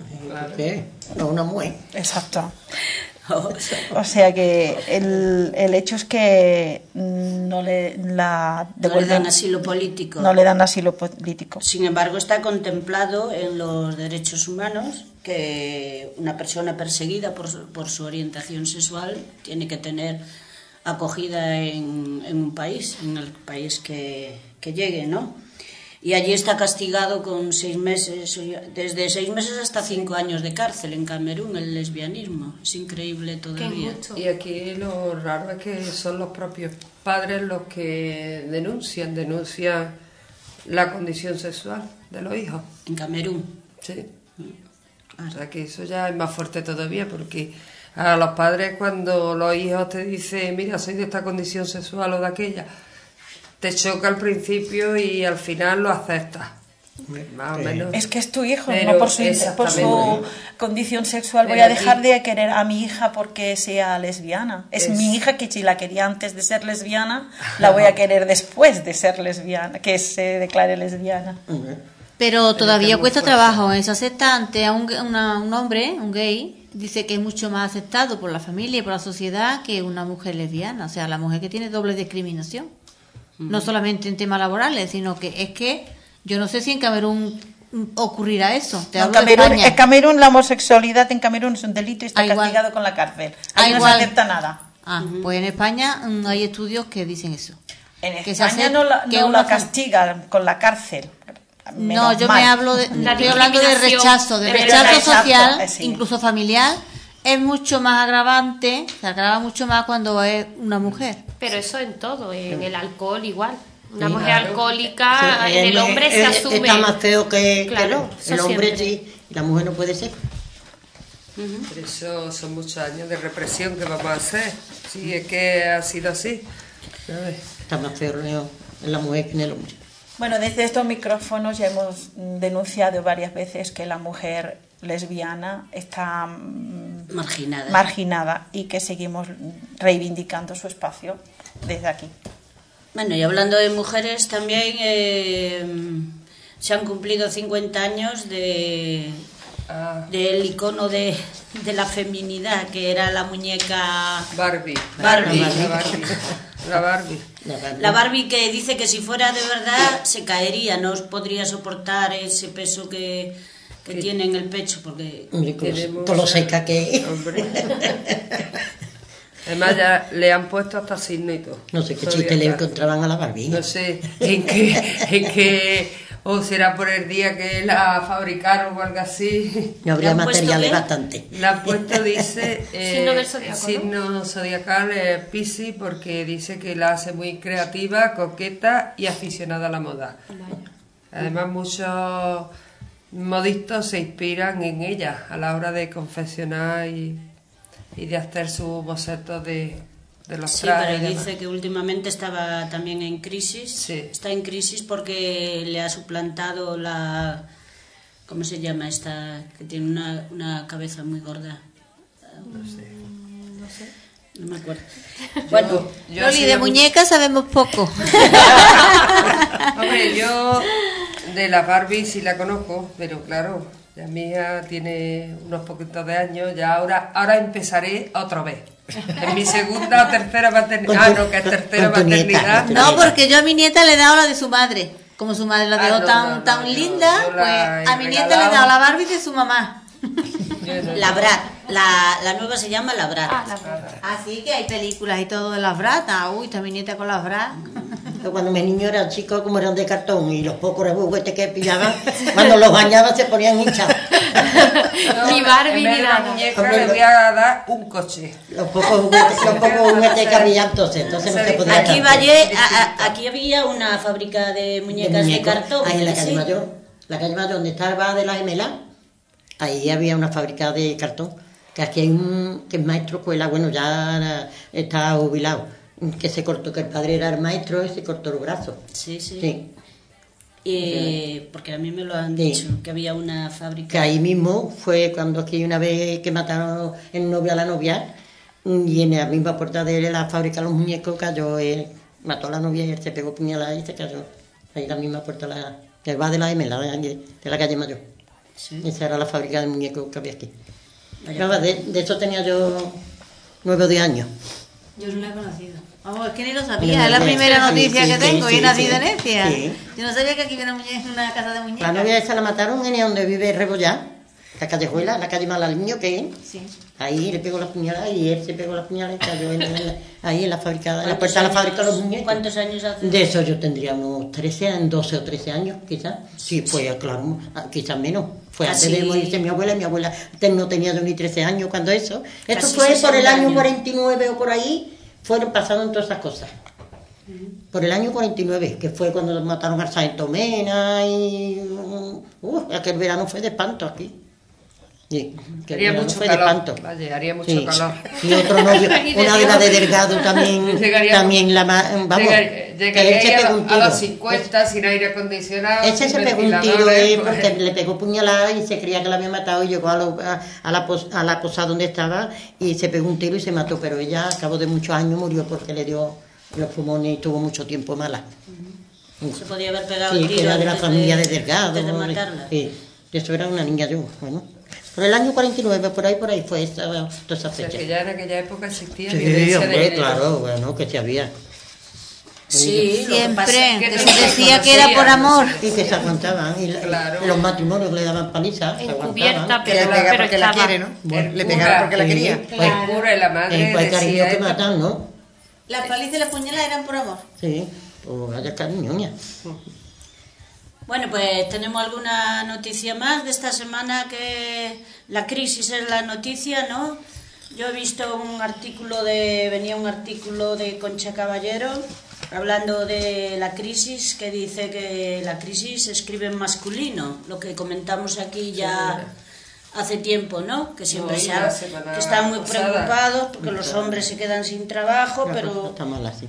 ¿Qué? No, una mujer. Exacto. O sea que el, el hecho es que no le, la No le dan asilo político. no le dan asilo político. Sin embargo, está contemplado en los derechos humanos que una persona perseguida por su, por su orientación sexual tiene que tener acogida en, en un país, en el país que, que llegue, ¿no? Y allí está castigado con seis meses, desde seis meses hasta cinco años de cárcel en Camerún, el lesbianismo. Es increíble todavía. Y aquí lo raro es que son los propios padres los que denuncian, denuncian la condición sexual de los hijos. En Camerún. Sí. O sea que eso ya es más fuerte todavía porque a los padres cuando los hijos te dicen, mira, soy de esta condición sexual o de aquella, te choca al principio y al final lo aceptas. Más o Sí. menos. Es que es tu hijo, Pero no por su, por su condición sexual. Voy Pero a dejar aquí- de querer a mi hija porque sea lesbiana. Es, Es- mi hija que si la quería antes de ser lesbiana, la voy a querer después de ser lesbiana, que se declare lesbiana. Pero todavía cuesta trabajo. Es aceptante a un, gue- una- un hombre, un gay, dice que es mucho más aceptado por la familia y por la sociedad que una mujer lesbiana. O sea, la mujer que tiene doble discriminación. No solamente en temas laborales, sino que es que yo no sé si en Camerún ocurrirá eso. Te en, hablo de Camerún, España. en Camerún la homosexualidad en Camerún es un delito y está Ah, igual. castigado con la cárcel. Ah, Ahí no igual. se acepta nada. Ah, pues en España mm, hay estudios que dicen eso. En Que se España hace- no la, que no castigan con la cárcel. No, yo mal. me hablo de, estoy hablando de rechazo, de rechazo rechazo, social, eh, incluso familiar, es mucho más agravante, se agrava mucho más cuando es una mujer. Pero eso en todo, en el alcohol igual. Una Sí, mujer claro. alcohólica, Sí, en el hombre es- se es- asume. Está más feo que, Claro, el- hombre siempre. sí, la mujer no puede ser. Por eso son muchos años de represión que vamos a hacer. Sí, es que ha sido así. ¿sabes? Está más feo en la mujer que en el hombre. Bueno, desde estos micrófonos ya hemos denunciado varias veces que la mujer lesbiana está mm, Marginada. marginada y que seguimos reivindicando su espacio desde aquí. Bueno, y hablando de mujeres, también eh, se han cumplido 50 años de Ah, del icono de, de la feminidad, que era la muñeca Barbie. Barbie. La Barbie. La Barbie. La Barbie. La Barbie que dice que si fuera de verdad se caería, no podría soportar ese peso que, que tiene en el pecho, porque Hombre, con, lo- Tenemos- con lo seca que. Hombre. Además ya le han puesto hasta signo y todo. No sé qué Zodiacal. chiste le encontraban a la Barbie. No sé en qué, en qué, o será por el día que la fabricaron o algo así. No habría ¿Le han puesto materiales bastante. Le han puesto, dice, eh, Signo del zodiaco, ¿no? signo zodiacal eh, Piscis, porque dice que la hace muy creativa, coqueta y aficionada a la moda. Además, muchos modistas se inspiran en ella a la hora de confeccionar y, y de hacer sus bocetos de, de los sí, trajes. pero dice que últimamente estaba también en crisis. Sí. Está en crisis porque le ha suplantado la... ¿Cómo se llama esta? Que tiene una, una cabeza muy gorda. No me acuerdo. Bueno, Yo Loli, soy de muñecas sabemos poco. Hombre, yo de la Barbie sí la conozco, pero claro, la mía tiene unos poquitos de años, ya ahora, ahora empezaré otra vez. En mi segunda o tercera maternidad. Ah, no, que es tercera maternidad. No, porque yo a mi nieta le he dado la de su madre. Como su madre la Ah, dejó no, tan, no, no, tan linda, yo pues a mi nieta le he dado la Barbie de su mamá. No- la Brat. La, la nueva se llama La Brat. Ah, la- Así que hay películas y todo de las bratas. Uy, está mi nieta con las bras. Yo Cuando mi niño era chico, como eran de cartón y los pocos juguetes que pillaban, cuando los bañaba se ponían hinchados. yo, Ni Barbie ni de la muñeca Hombre, le voy a dar un coche. Los pocos juguetes, los pocos juguetes que había entonces, entonces no se podía Aquí. Valle, a- a- aquí había una fábrica de muñecas de, muñecos, cartón. Ahí en la ¿sí? calle Mayor, la calle Mayor donde estaba de la gemela, ahí había una fábrica de cartón. Que aquí hay un que es maestro escuela, bueno, ya está jubilado, que se cortó, que el padre era el maestro y se cortó los brazos. Sí, sí. Sí, porque a mí me lo han Sí. dicho, que había una fábrica. que ahí mismo fue cuando aquí una vez que mataron el novio a la novia, y en la misma puerta de la fábrica de los muñecos cayó él, mató a la novia y él se pegó puñalada y se cayó. Ahí en la misma puerta, la, que va de la M, la de la calle Mayor. Sí. Esa era la fábrica de muñecos que había aquí. Nada, de, de eso tenía yo nueve o diez años. Yo no la he conocido. Vamos, es que ni lo sabía. Es la primera sabía. noticia Sí, que sí, tengo sí, y sí, sí. en Ecia. Sí. Yo no sabía que aquí había una, casa de muñecas. La novia esa la mataron en donde vive Rebollá, la callejuela, la calle Malaliño, que es. Sí. Ahí le pegó la puñalada y él se pegó la puñalada y cayó en, la- ahí en la fábrica, en la ¿Cuántos puerta de la fábrica de los muñecos. ¿Cuántos años hace? De eso yo tendría unos 13 años, 12 o 13 años, quizás. Sí, pues claro, quizás menos. Fue antes de morirse mi abuela, mi abuela no tenía ni 13 años cuando eso. Esto Casi fue por el 60 año años. 49 o por ahí, fueron pasando todas esas cosas. Por el año 49, que fue cuando mataron a Sargento Mena y... Uh, aquel verano fue de espanto aquí. Sí, que Haría mucho fue de calor. espanto. Vaya, haría mucho Sí. calor. Y otro novio, una de las de Delgado también, Llegaría- también la vamos, que Llegaría él se ahí a, pegó un a los tiro. 50 sin aire acondicionado. Ese se pegó un tiro eh, pues, porque le pegó puñalada y se creía que la había matado y llegó a, lo- a- a la, pos- a la posada donde estaba y se pegó un tiro y se mató, pero ella a cabo de muchos años murió porque le dio los pulmones y estuvo mucho tiempo mala. Se podía haber pegado Sí, el tiro era de la familia de Delgado. antes de matarla. Sí, eso era una niña yo, bueno. Por el año 49, por ahí, por ahí fue esa, toda esa o sea, fecha. que ya en aquella época existía Sí, violencia hombre, claro, bueno, que se había. Sí, que Siempre. que Que no se decía que era por no amor. Y que se aguantaban, y, la- Claro. los matrimonios le daban paliza, se Encubierta, aguantaban. Que le porque la estaba. quiere, ¿no? Bueno, le pegaba porque la sí. quería. El cura y la madre Eh, pues cariño que matan, ¿no? Las palizas y las puñaladas eran por amor. Sí, pues vaya cariñoña. Bueno, pues tenemos alguna noticia más de esta semana que la crisis es la noticia, ¿no? Yo he visto un artículo de, venía un artículo de Concha Caballero hablando de la crisis que dice que la crisis se escribe en masculino, lo que comentamos aquí ya hace tiempo, ¿no? Que siempre No, se ha- que están muy pasada. preocupados porque los hombres se quedan sin trabajo, pero está mal así.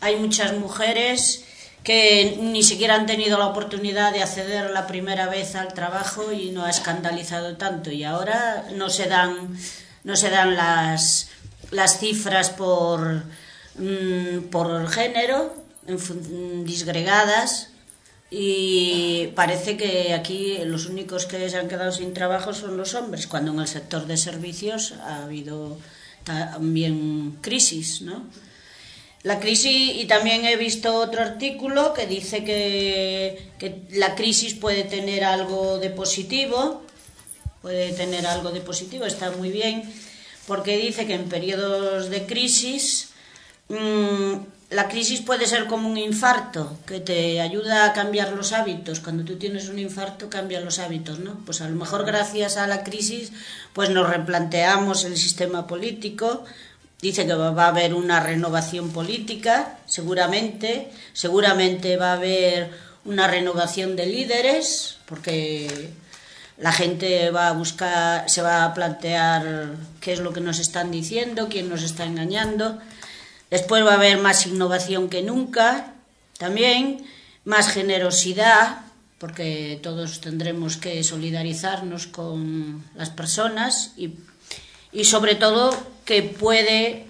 hay muchas mujeres que ni siquiera han tenido la oportunidad de acceder la primera vez al trabajo y no ha escandalizado tanto y ahora no se dan no se dan las las cifras por mm, por género disgregadas y parece que aquí los únicos que se han quedado sin trabajo son los hombres, cuando en el sector de servicios ha habido también crisis, ¿no? La crisis, y también he visto otro artículo que dice que, la crisis puede tener algo de positivo, puede tener algo de positivo, está muy bien, porque dice que en periodos de crisis mm, la crisis puede ser como un infarto, que te ayuda a cambiar los hábitos. Cuando tú tienes un infarto, cambian los hábitos, ¿no? Pues a lo mejor gracias a la crisis, pues nos replanteamos el sistema político. Dice que va a haber una renovación política, seguramente. Seguramente va a haber una renovación de líderes, porque la gente va a buscar, se va a plantear qué es lo que nos están diciendo, quién nos está engañando. Después va a haber más innovación que nunca, también más generosidad, porque todos tendremos que solidarizarnos con las personas y, y sobre todo que puede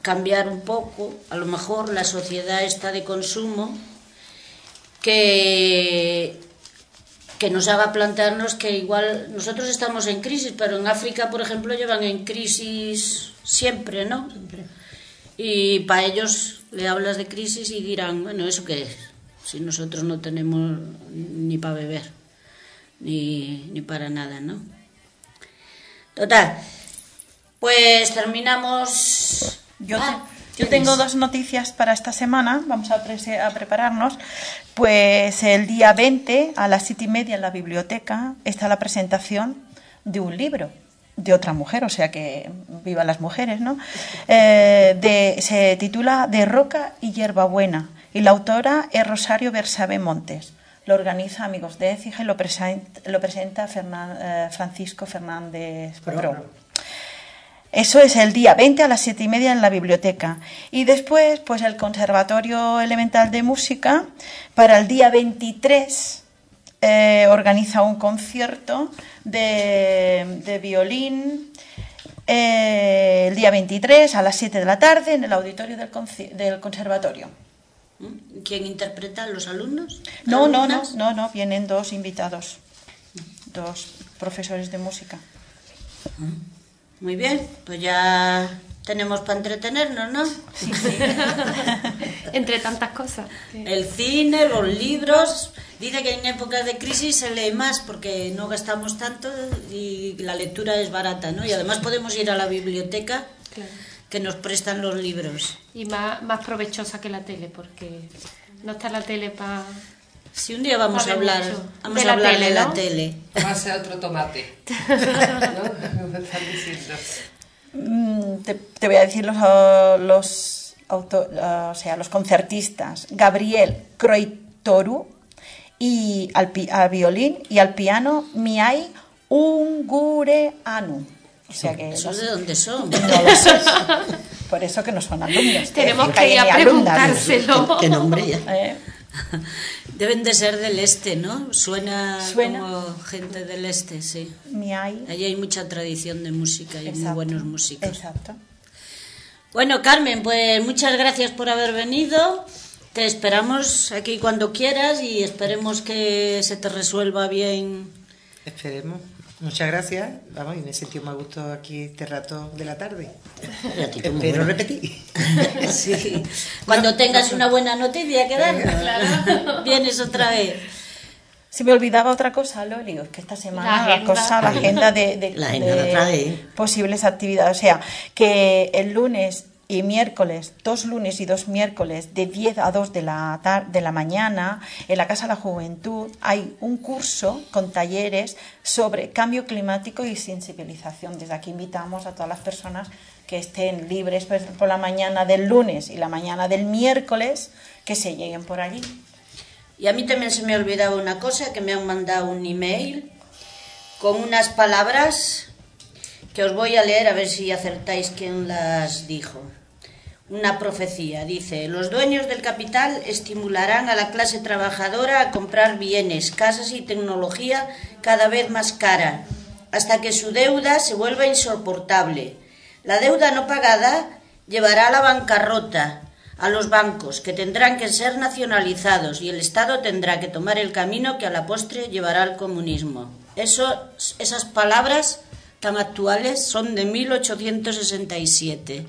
cambiar un poco, a lo mejor la sociedad está de consumo, que que nos haga plantearnos que igual nosotros estamos en crisis, pero en África, por ejemplo, llevan en crisis siempre, ¿no? Y para ellos le hablas de crisis y dirán, bueno, ¿eso qué es? Si nosotros no tenemos ni para beber, ni, ni para nada, ¿no? Total, pues terminamos... Yo, Ah, te- yo ¿tienes? tengo dos noticias para esta semana, vamos a, prepararnos. Pues el día 20 a las siete y media en la biblioteca está la presentación de un libro de otra mujer, o sea que viva las mujeres, ¿no? Eh, de, se titula De Roca y Hierbabuena y la autora es Rosario Bersabe Montes. Lo organiza Amigos de Écija y lo presenta, lo presenta Fernan- eh, Francisco Fernández Pro. Eso es el día 20 a las 7 y media en la biblioteca. Y después, pues el Conservatorio Elemental de Música, para el día 23, eh, organiza un concierto de, de violín. eh, el día 23 a las 7 de la tarde en el auditorio del, del conservatorio. ¿Mm? ¿Quién interpreta? ¿Los alumnos? No, no, no, no, no, vienen dos invitados, dos profesores de música. Muy bien, pues ya tenemos para entretenernos, ¿no? Entre tantas cosas. El cine, los libros. Dice que en épocas de crisis se lee más porque no gastamos tanto y la lectura es barata, ¿no? Y además podemos ir a la biblioteca Claro. que nos prestan los libros. Y más, más provechosa que la tele, porque no está la tele para... Si un día vamos a hablar, vamos De a la hablar tele, de la ¿no? tele. Va a ser otro tomate. ¿No? Como están diciendo. Mm, te, te voy a decir los, uh, los, auto- uh, o sea, los concertistas. Gabriel Croitoru y al, pi- al violín y al piano Miai Ungureanu. O sea que ¿Eso los- de dónde son? no lo sé. Por eso que no son alumnos. Tenemos que que ir a preguntárselo. ¿Qué nombre ya? Eh, Deben de ser del este, ¿no? Suena, Suena. como gente del este, sí. Miai. Allí hay mucha tradición de música y muy buenos músicos. Exacto. Bueno, Carmen, pues muchas gracias por haber venido. Te esperamos aquí cuando quieras y esperemos que se te resuelva bien. Esperemos. Muchas gracias. Vamos, y me he sentido más gusto aquí este rato de la tarde. Espero repetir. Sí. Cuando tengas una buena noticia que darnos, vienes otra vez. Se me olvidaba otra cosa, Loli, es que esta semana La la, agenda. cosa, la agenda de, de- La agenda de la trae. posibles actividades. O sea, que el lunes y miércoles, dos lunes y dos miércoles, de 10 a 2 de la, tar- de la mañana, en la Casa de la Juventud, hay un curso con talleres sobre cambio climático y sensibilización. Desde aquí invitamos a todas las personas que estén libres pues, por la mañana del lunes y la mañana del miércoles, que se lleguen por allí. Y a mí también se me ha olvidado una cosa, que me han mandado un email con unas palabras que os voy a leer a ver si acertáis quién las dijo. una profecía. Dice, los dueños del capital estimularán a la clase trabajadora a comprar bienes, casas y tecnología cada vez más cara, hasta que su deuda se vuelva insoportable. La deuda no pagada llevará a la bancarrota a los bancos, que tendrán que ser nacionalizados, y el Estado tendrá que tomar el camino que a la postre llevará al comunismo. Eso, esas palabras tan actuales son de 1867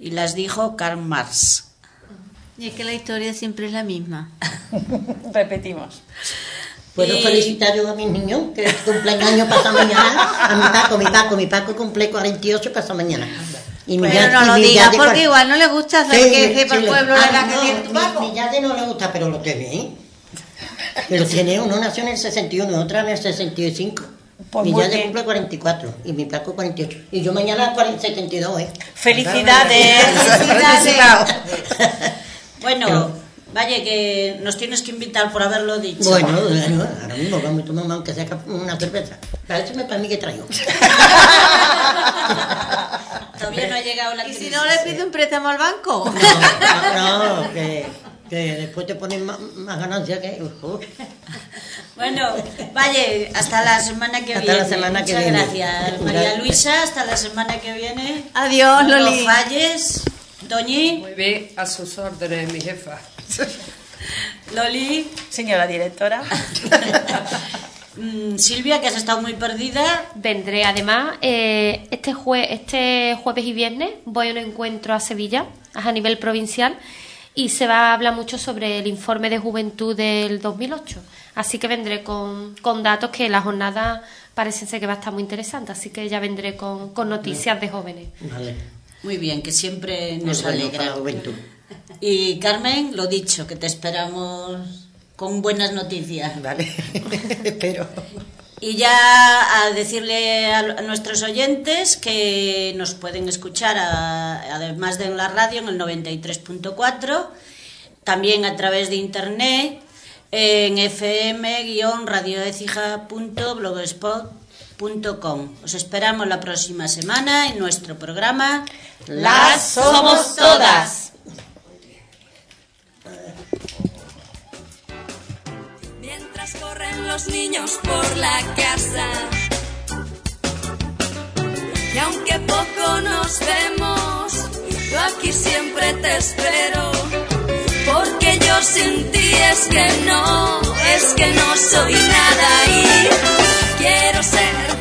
y las dijo Karl Marx. Y es que la historia siempre es la misma. Repetimos. ¿Puedo Y- felicitar yo a mis niños que cumplen años pasa mañana? A mi Paco, mi Paco, mi Paco cumple 48 pasa mañana. Y mi Pero ya- no y lo mi digas porque igual no le gusta Sí, que sepa sí, el lo- pueblo Ah, de la que no, tiene tu mi- Paco. Mi yate no le gusta, pero lo tiene, ¿eh? Pero tiene, uno nació en el 61 y otra en el 65. Pues mi muy yate bien. cumple 44 y mi Paco 48. Y yo mañana 40, 72, ¿eh? Felicidades. Felicidades. Bueno, vaya que nos tienes que invitar por haberlo dicho. Bueno, bueno, ahora mismo vamos a tomar aunque sea una cerveza. Para eso me para mí que traigo. Todavía no ha llegado la ¿Y si crisis. no le pide un préstamo al banco? No, no, que, que después te ponen más, más ganancias que... Bueno, vaya, hasta la semana que Hasta viene. la semana que Muchas viene. gracias, María Luisa. Hasta la semana que viene. Adiós, No Loli. falles. Doñi, Muy bien, a sus órdenes, mi jefa. Loli, Señora directora. mm, Silvia, que has estado muy perdida. Vendré además eh, este, jue- este jueves y viernes voy a un encuentro a Sevilla a nivel provincial y se va a hablar mucho sobre el informe de juventud del 2008 así que vendré con, con datos que la jornada parece ser que va a estar muy interesante así que ya vendré con, con noticias de jóvenes Vale. Muy bien, que siempre nos bueno alegra. la juventud. Y Carmen, lo dicho, que te esperamos con buenas noticias. Vale, espero. Y ya a decirle a, nuestros oyentes que nos pueden escuchar, a- además de en la radio, en el 93.4, también a través de internet, en fm-radioecija.blogspot.com. Os esperamos la próxima semana en nuestro programa Las somos todas. Corren los niños por la casa. Y aunque poco nos vemos, yo aquí siempre te espero. Porque yo sin ti es que no, es que no soy nada y quiero ser